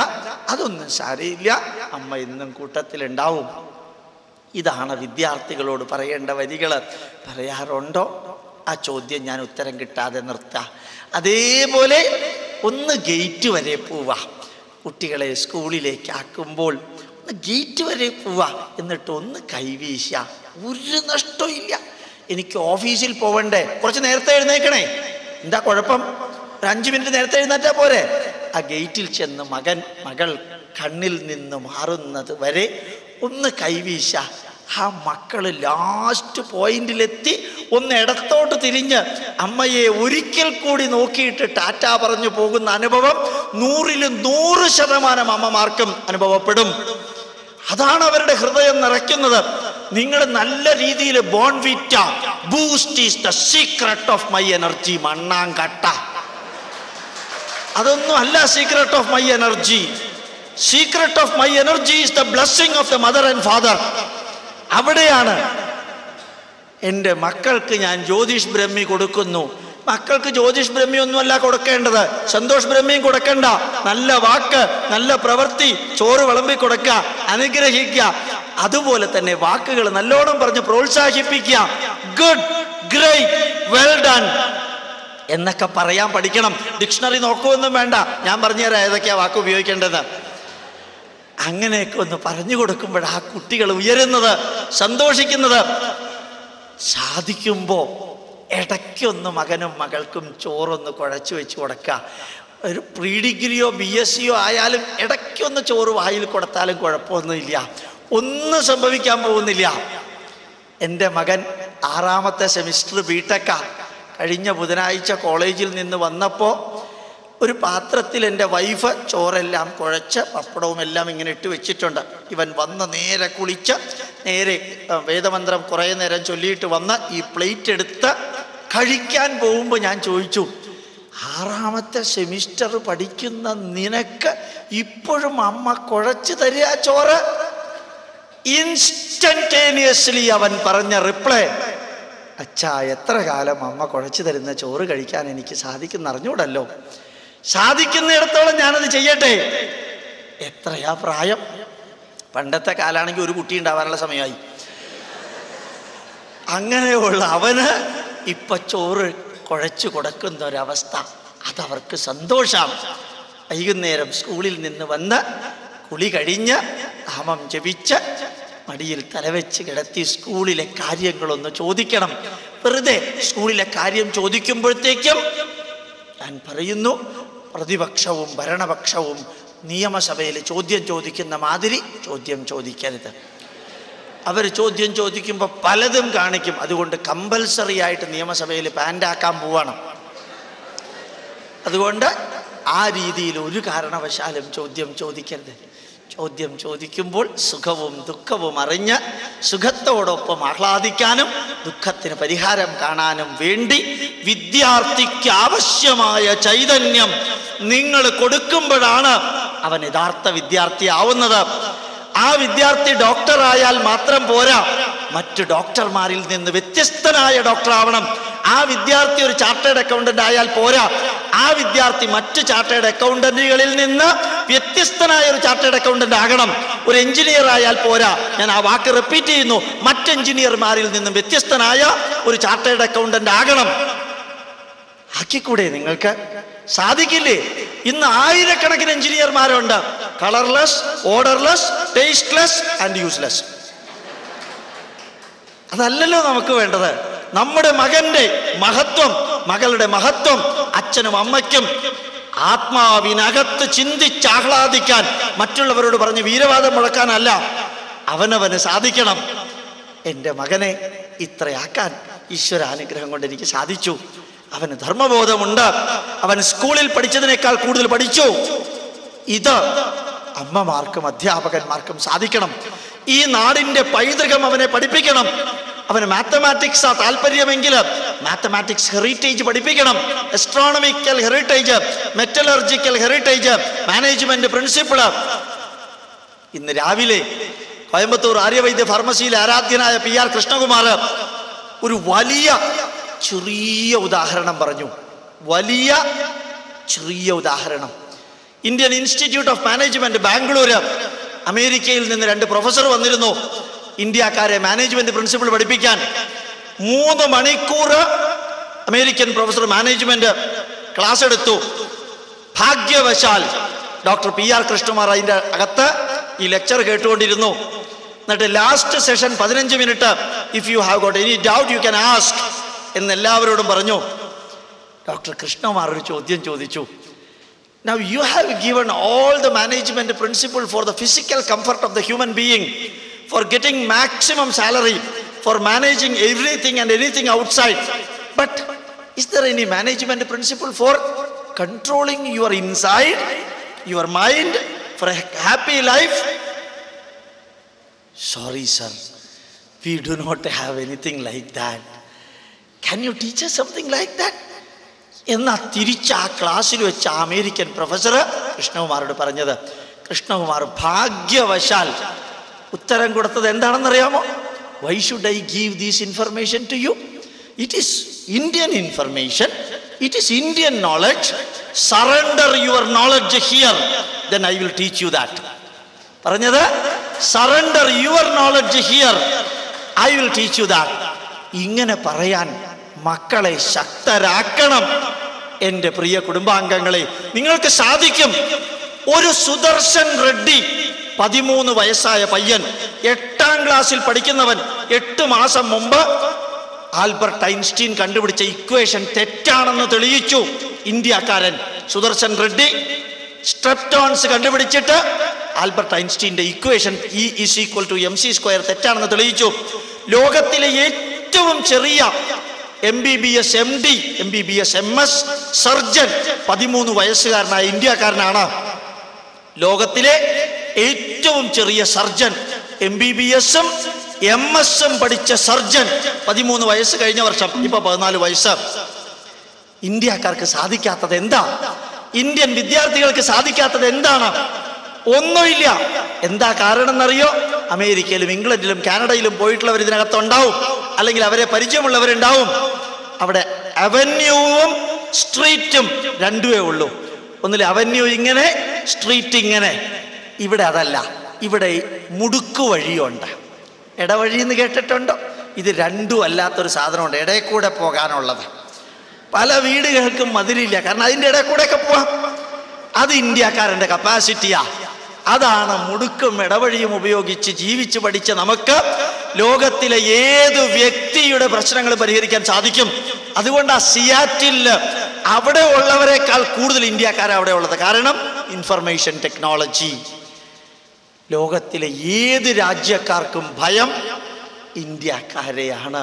അതൊന്നും സാരയില്ല അമ്മ എന്നും കൂട്ടത്തിലുണ്ടാവും. ഇതാണ് വിദ്യാർത്ഥികളോട് പറയേണ്ട വരികൾ പറയാറുണ്ടോ? ആ ചോദ്യം ഞാൻ ഉത്തരം കിട്ടാതെ നിർത്താം. അതേപോലെ ഒന്ന് ഗേറ്റ് വരെ പോവാ. കുട്ടികളെ സ്കൂളിലേക്ക് ആക്കുമ്പോൾ ഒന്ന് ഗേറ്റ് വരെ പോവാ. എന്നിട്ട് ഒന്ന് കൈവീശ ഒരു നഷ്ടവും ഇല്ല. എനിക്ക് ഓഫീസിൽ പോവണ്ടേ? കുറച്ച് നേരത്തെ എഴുന്നേക്കണേ. എന്താ കുഴപ്പം? ഒരു അഞ്ച് മിനിറ്റ് നേരത്തെ എഴുന്നേറ്റാ പോരെ. ആ ഗേറ്റിൽ ചെന്ന് മകൻ മകൾ കണ്ണിൽ നിന്ന് മാറുന്നത് വരെ ഒന്ന് കൈവീശ ആ മക്കൾ ലാസ്റ്റ് പോയിന്റിലെത്തി ഒന്ന് ഇടത്തോട്ട് തിരിഞ്ഞ് അമ്മയെ ഒരിക്കൽ കൂടി നോക്കിയിട്ട് ടാറ്റ പറഞ്ഞു പോകുന്ന അനുഭവം നൂറിൽ നൂറ് ശതമാനം അമ്മമാർക്കും അനുഭവപ്പെടും. അതാണ് അവരുടെ ഹൃദയം നിറയ്ക്കുന്നത്. നിങ്ങൾ നല്ല രീതിയിൽ Bournvita. Boost is the secret of my energy മണ്ണാങ്കട്ട. അതൊന്നും അല്ല secret of my energy secret of my energy is the blessing of the mother and father അവിടെയാണ്. എന്റെ മക്കൾക്ക് ഞാൻ ജ്യോതിഷ് ബ്രഹ്മി കൊടുക്കുന്നു. മക്കൾക്ക് ജ്യോതിഷ് ബ്രഹ്മി ഒന്നുമല്ല കൊടുക്കേണ്ടത്. സന്തോഷ് ബ്രഹ്മിയും കൊടുക്കണ്ട. നല്ല വാക്ക് നല്ല പ്രവൃത്തി ചോറ് വിളമ്പി കൊടുക്കുക അനുഗ്രഹിക്കുക. അതുപോലെ തന്നെ വാക്കുകൾ നല്ലോണം പറഞ്ഞ് പ്രോത്സാഹിപ്പിക്കുക. ഗുഡ് ഗ്രേറ്റ് വെൽ ഡൺ എന്നൊക്കെ പറയാൻ പഠിക്കണം. ഡിക്ഷണറി നോക്കുമൊന്നും വേണ്ട. ഞാൻ പറഞ്ഞുതരാം ഏതൊക്കെയാ വാക്ക് ഉപയോഗിക്കേണ്ടത് അങ്ങനെയൊക്കെ ഒന്ന് പറഞ്ഞു കൊടുക്കുമ്പോൾ ആ കുട്ടികൾ ഉയരുന്നത് സന്തോഷിക്കുന്നത്. സാധിക്കുമ്പോൾ ഇടയ്ക്കൊന്ന് മകനും മകൾക്കും ചോറൊന്ന് കുഴച്ചു വെച്ച് കൊടുക്കുക ഒരു പ്രീ ഡിഗ്രിയോ ബി എസ് സിയോ ആയാലും ഇടയ്ക്കൊന്ന് ചോറ് വായിൽ കൊടുത്താലും കുഴപ്പമൊന്നുമില്ല. ഒന്നും സംഭവിക്കാൻ പോകുന്നില്ല. എന്റെ മകൻ ആറാമത്തെ സെമിസ്റ്റർ ബിടെക്ക കഴിഞ്ഞ ബുധനാഴ്ച കോളേജിൽ നിന്ന് വന്നപ്പോൾ ഒരു പാത്രത്തിൽ എന്റെ വൈഫ് ചോറെല്ലാം കുഴച്ച് പപ്പടവും എല്ലാം ഇങ്ങനെ ഇട്ട് വെച്ചിട്ടുണ്ട്. ഇവൻ വന്ന് നേരെ കുളിച്ച് നേരെ വേദമന്ത്രം കുറേ നേരം ചൊല്ലിയിട്ട് വന്ന് ഈ പ്ലേറ്റ് എടുത്ത് കഴിക്കാൻ പോകുമ്പോൾ ഞാൻ ചോദിച്ചു ആറാമത്തെ സെമിസ്റ്റർ പഠിക്കുന്ന നിനക്ക് ഇപ്പോഴും അമ്മ കുഴച്ച് തരിക ചോറ്? ഇൻസ്റ്റന്റേനിയസ്ലി അവൻ പറഞ്ഞ റിപ്ലൈ അച്ഛാ എത്ര കാലം അമ്മ കുഴച്ചു തരുന്ന ചോറ് കഴിക്കാൻ എനിക്ക് സാധിക്കുന്ന അറിഞ്ഞൂടല്ലോ സാധിക്കുന്നിടത്തോളം ഞാനത് ചെയ്യട്ടെ? എത്രയാ പ്രായം? പണ്ടത്തെ കാലാണെങ്കിൽ ഒരു കുട്ടി ഉണ്ടാവാനുള്ള സമയമായി. അങ്ങനെയുള്ള അവന് ഇപ്പൊ ചോറ് കുഴച്ചു കൊടുക്കുന്ന ഒരവസ്ഥ അതവർക്ക് സന്തോഷമാണ് വൈകുന്നേരം സ്കൂളിൽ നിന്ന് വന്ന് കുളി കഴിഞ്ഞ് നാമം ജപിച്ച് മടിയിൽ തലവെച്ച് കിടത്തി സ്കൂളിലെ കാര്യങ്ങളൊന്ന് ചോദിക്കണം. വെറുതെ സ്കൂളിലെ കാര്യം ചോദിക്കുമ്പോഴത്തേക്കും ഞാൻ പറയുന്നു പ്രതിപക്ഷവും ഭരണപക്ഷവും നിയമസഭയിൽ ചോദ്യം ചോദിക്കുന്ന മാതിരി ചോദ്യം ചോദിക്കരുത്. അവർ ചോദ്യം ചോദിക്കുമ്പോൾ പലതും കാണിക്കും. അതുകൊണ്ട് കമ്പൽസറി ആയിട്ട് നിയമസഭയിൽ പാന്റാക്കാൻ പോവണം. അതുകൊണ്ട് ആ രീതിയിൽ ഒരു കാരണവശാലും ചോദ്യം ചോദിക്കരുത്. ചോദ്യം ചോദിക്കുമ്പോൾ സുഖവും ദുഃഖവും അറിഞ്ഞ് സുഖത്തോടൊപ്പം ആഹ്ലാദിക്കാനും ദുഃഖത്തിന് പരിഹാരം കാണാനും വേണ്ടി വിദ്യാർത്ഥിക്ക് ആവശ്യമായ ചൈതന്യം നിങ്ങൾ കൊടുക്കുമ്പോഴാണ് അവൻ യഥാർത്ഥ വിദ്യാർത്ഥിയാവുന്നത്. ആ വിദ്യാർത്ഥി ഡോക്ടറായാൽ മാത്രം പോരാ. മറ്റു ഡോക്ടർമാരിൽ നിന്ന് വ്യത്യസ്തനായ ഡോക്ടർ ആവണം ആ വിദ്യാർത്ഥി ഒരു ചാർട്ടേഡ് അക്കൗണ്ടന്റ് ആയാൽ പോരാ. ആ വിദ്യാർത്ഥി മറ്റു ചാർട്ടേഡ് അക്കൗണ്ടന്റുകളിൽ നിന്ന് വ്യത്യസ്തനായ ഒരു ചാർട്ടേഡ് അക്കൗണ്ടന്റ് ആകണം. ഒരു എഞ്ചിനീയർ ആയാൽ പോരാ. ഞാൻ ആ വാക്ക് റിപ്പീറ്റ് ചെയ്യുന്നു. മറ്റ് എഞ്ചിനീയർമാരിൽ നിന്നും വ്യത്യസ്തനായ ഒരു ചാർട്ടേഡ് അക്കൗണ്ടന്റ് ആകണം. ആക്കിക്കൂടെ നിങ്ങൾക്ക്? സാധിക്കില്ലേ? ഇന്ന് ആയിരക്കണക്കിന് എഞ്ചിനീയർമാരുണ്ട്. Colourless odourless tasteless and useless അതല്ലല്ലോ നമുക്ക് വേണ്ടത്. നമ്മുടെ മകന്റെ മഹത്വം മകളുടെ മഹത്വം അച്ഛനും അമ്മയ്ക്കും ആത്മാവിനകത്ത് ചിന്തിച്ചാഹ്ലാദിക്കാൻ മറ്റുള്ളവരോട് പറഞ്ഞ് വീരവാദം മുഴക്കാനല്ല അവനവന് സാധിക്കണം. എന്റെ മകനെ ഇത്രയാക്കാൻ ഈശ്വരാനുഗ്രഹം കൊണ്ട് എനിക്ക് സാധിച്ചു. അവന് ധർമ്മബോധമുണ്ട്. അവൻ സ്കൂളിൽ പഠിച്ചതിനേക്കാൾ കൂടുതൽ പഠിച്ചു. ഇത് അമ്മമാർക്കും അധ്യാപകന്മാർക്കും സാധിക്കണം. ഈ നാടിന്റെ പൈതൃകം അവനെ പഠിപ്പിക്കണം. അവന് മാത്തമാറ്റിക്സ് ആ താല്പര്യമെങ്കിൽ മാത്തമാറ്റിക്സ് ഹെറിറ്റേജ് പഠിപ്പിക്കണം. Astronomical heritage metallurgical heritage management principle ഇന്ന് രാവിലെ കോയമ്പത്തൂർ ആര്യവൈദ്യ ഫാർമസിയിലെ ആരാധ്യനായ പി ആർ കൃഷ്ണകുമാർ ഒരു വലിയ ചെറിയ ഉദാഹരണം പറഞ്ഞു. വലിയ ചെറിയ ഉദാഹരണം. Indian institute of management Bangalore അമേരിക്കയിൽ നിന്ന് രണ്ട് പ്രൊഫസർ വന്നിരുന്നു. ഇന്ത്യക്കാരെ മാനേജ്മെന്റ് പ്രിൻസിപ്പിൾ പഠിപ്പിക്കാൻ മൂന്ന് മണിക്കൂർ അമേരിക്കൻ പ്രൊഫസർ മാനേജ്മെന്റ് ക്ലാസ് എടുത്തു. ഭാഗ്യവശാൽ ഡോക്ടർ പി ആർ കൃഷ്ണകുമാർ അതിന്റെ അകത്ത് ഈ ലെക്ചർ കേട്ടുകൊണ്ടിരുന്നു. എന്നിട്ട് ലാസ്റ്റ് സെഷൻ പതിനഞ്ച് minute if you have got any doubt you can ask എന്ന് എല്ലാവരോടും പറഞ്ഞു. ഡോക്ടർ കൃഷ്ണകുമാർ ഒരു ചോദ്യം ചോദിച്ചു. Now you have given all the management principle for the physical comfort of the human being, for getting maximum salary, for managing everything and anything outside. But is there any management principle for controlling your inside, your mind, for a happy life? Sorry, sir. We do not have anything like that. Can you teach us something like that? എന്നാ തിരിച്ച് ആ ക്ലാസ്സിൽ വെച്ച് ആ American professor കൃഷ്ണകുമാരോട് പറഞ്ഞത് കൃഷ്ണകുമാർ ഭാഗ്യവശാൽ ഉത്തരം കൊടുത്തത് എന്താണെന്നറിയാമോ? Why should I give these information to you it is Indian information it is Indian knowledge surrender your knowledge here then I will teach you that പറഞ്ഞത് surrender your knowledge here I will teach you that ഇങ്ങനെ പറയാൻ മക്കളെ ശക്തരാക്കണം. എന്റെ പ്രിയ കുടുംബാംഗങ്ങളെ നിങ്ങൾക്ക് സാധിക്കും. ഒരു സുദർശൻ റെഡ്ഡി പതിമൂന്ന് വയസ്സായ പയ്യൻ എട്ടാം ക്ലാസ്സിൽ പഠിക്കുന്നവൻ എട്ട് മാസം മുമ്പ് ആൽബർട്ട് ഐൻസ്റ്റീൻ കണ്ടുപിടിച്ച ഇക്വേഷൻ തെറ്റാണെന്ന് തെളിയിച്ചു. ഇന്ത്യക്കാരൻ സുദർശൻ റെഡ്ഡി സ്ട്രെപ്റ്റോൺസ് കണ്ടുപിടിച്ചിട്ട് Albert ഐൻസ്റ്റീന്റെ equation E is equal to M C square തെറ്റാണെന്ന് തെളിയിച്ചു. ലോകത്തിലെ ഏറ്റവും ചെറിയ M B B S M D M B B S M S surgeon പതിമൂന്ന് വയസ്സുകാരനായ ഇന്ത്യക്കാരനാണ്. ലോകത്തിലെ ഏറ്റവും ചെറിയ സർജൻ എം ബി ബി എസും എം എസ് എം പഠിച്ച സർജൻ പതിമൂന്ന് വയസ്സ് കഴിഞ്ഞ വർഷം ഇപ്പൊ പതിനാല് വയസ്സ്. ഇന്ത്യക്കാർക്ക് സാധിക്കാത്തത് എന്താ? ഇന്ത്യൻ വിദ്യാർത്ഥികൾക്ക് സാധിക്കാത്തത് എന്താണ്? ഒന്നുമില്ല. എന്താ കാരണം എന്നറിയോ അമേരിക്കയിലും ഇംഗ്ലണ്ടിലും കാനഡയിലും പോയിട്ടുള്ളവർ ഇതിനകത്ത് ഉണ്ടാവും അല്ലെങ്കിൽ അവരെ പരിചയമുള്ളവരുണ്ടാവും. അവിടെ അവന്യൂവും സ്ട്രീറ്റും രണ്ടുമേ ഉള്ളൂ. ഒന്നിൽ അവന്യൂ ഇങ്ങനെ സ്ട്രീറ്റ് ഇങ്ങനെ. ഇവിടെ അതല്ല. ഇവിടെ മുടുക്ക് വഴിയുണ്ട്. ഇടവഴി എന്ന് കേട്ടിട്ടുണ്ടോ? ഇത് രണ്ടും അല്ലാത്തൊരു സാധനമുണ്ട്. ഇടയിൽ കൂടെ പോകാനുള്ളത്. പല വീടുകൾക്കും മതിലില്ല. കാരണം അതിന്റെ ഇടയിൽ കൂടെയൊക്കെ പോവാം. അത് ഇന്ത്യക്കാരന്റെ കപ്പാസിറ്റിയാ. അതാണ് മുടുക്കും ഇടവഴിയും ഉപയോഗിച്ച് ജീവിച്ച് പഠിച്ച നമുക്ക് ലോകത്തിലെ ഏത് വ്യക്തിയുടെ പ്രശ്നങ്ങൾ പരിഹരിക്കാൻ സാധിക്കും? അതുകൊണ്ട് ആ സിയാറ്റിൽ അവിടെ ഉള്ളവരെക്കാൾ കൂടുതൽ ഇന്ത്യക്കാരാണ് അവിടെ ഉള്ളത്. കാരണം ഇൻഫർമേഷൻ ടെക്നോളജി ലോകത്തിലെ ഏത് രാജ്യക്കാർക്കും ഭയം ഇന്ത്യക്കാരെയാണ്.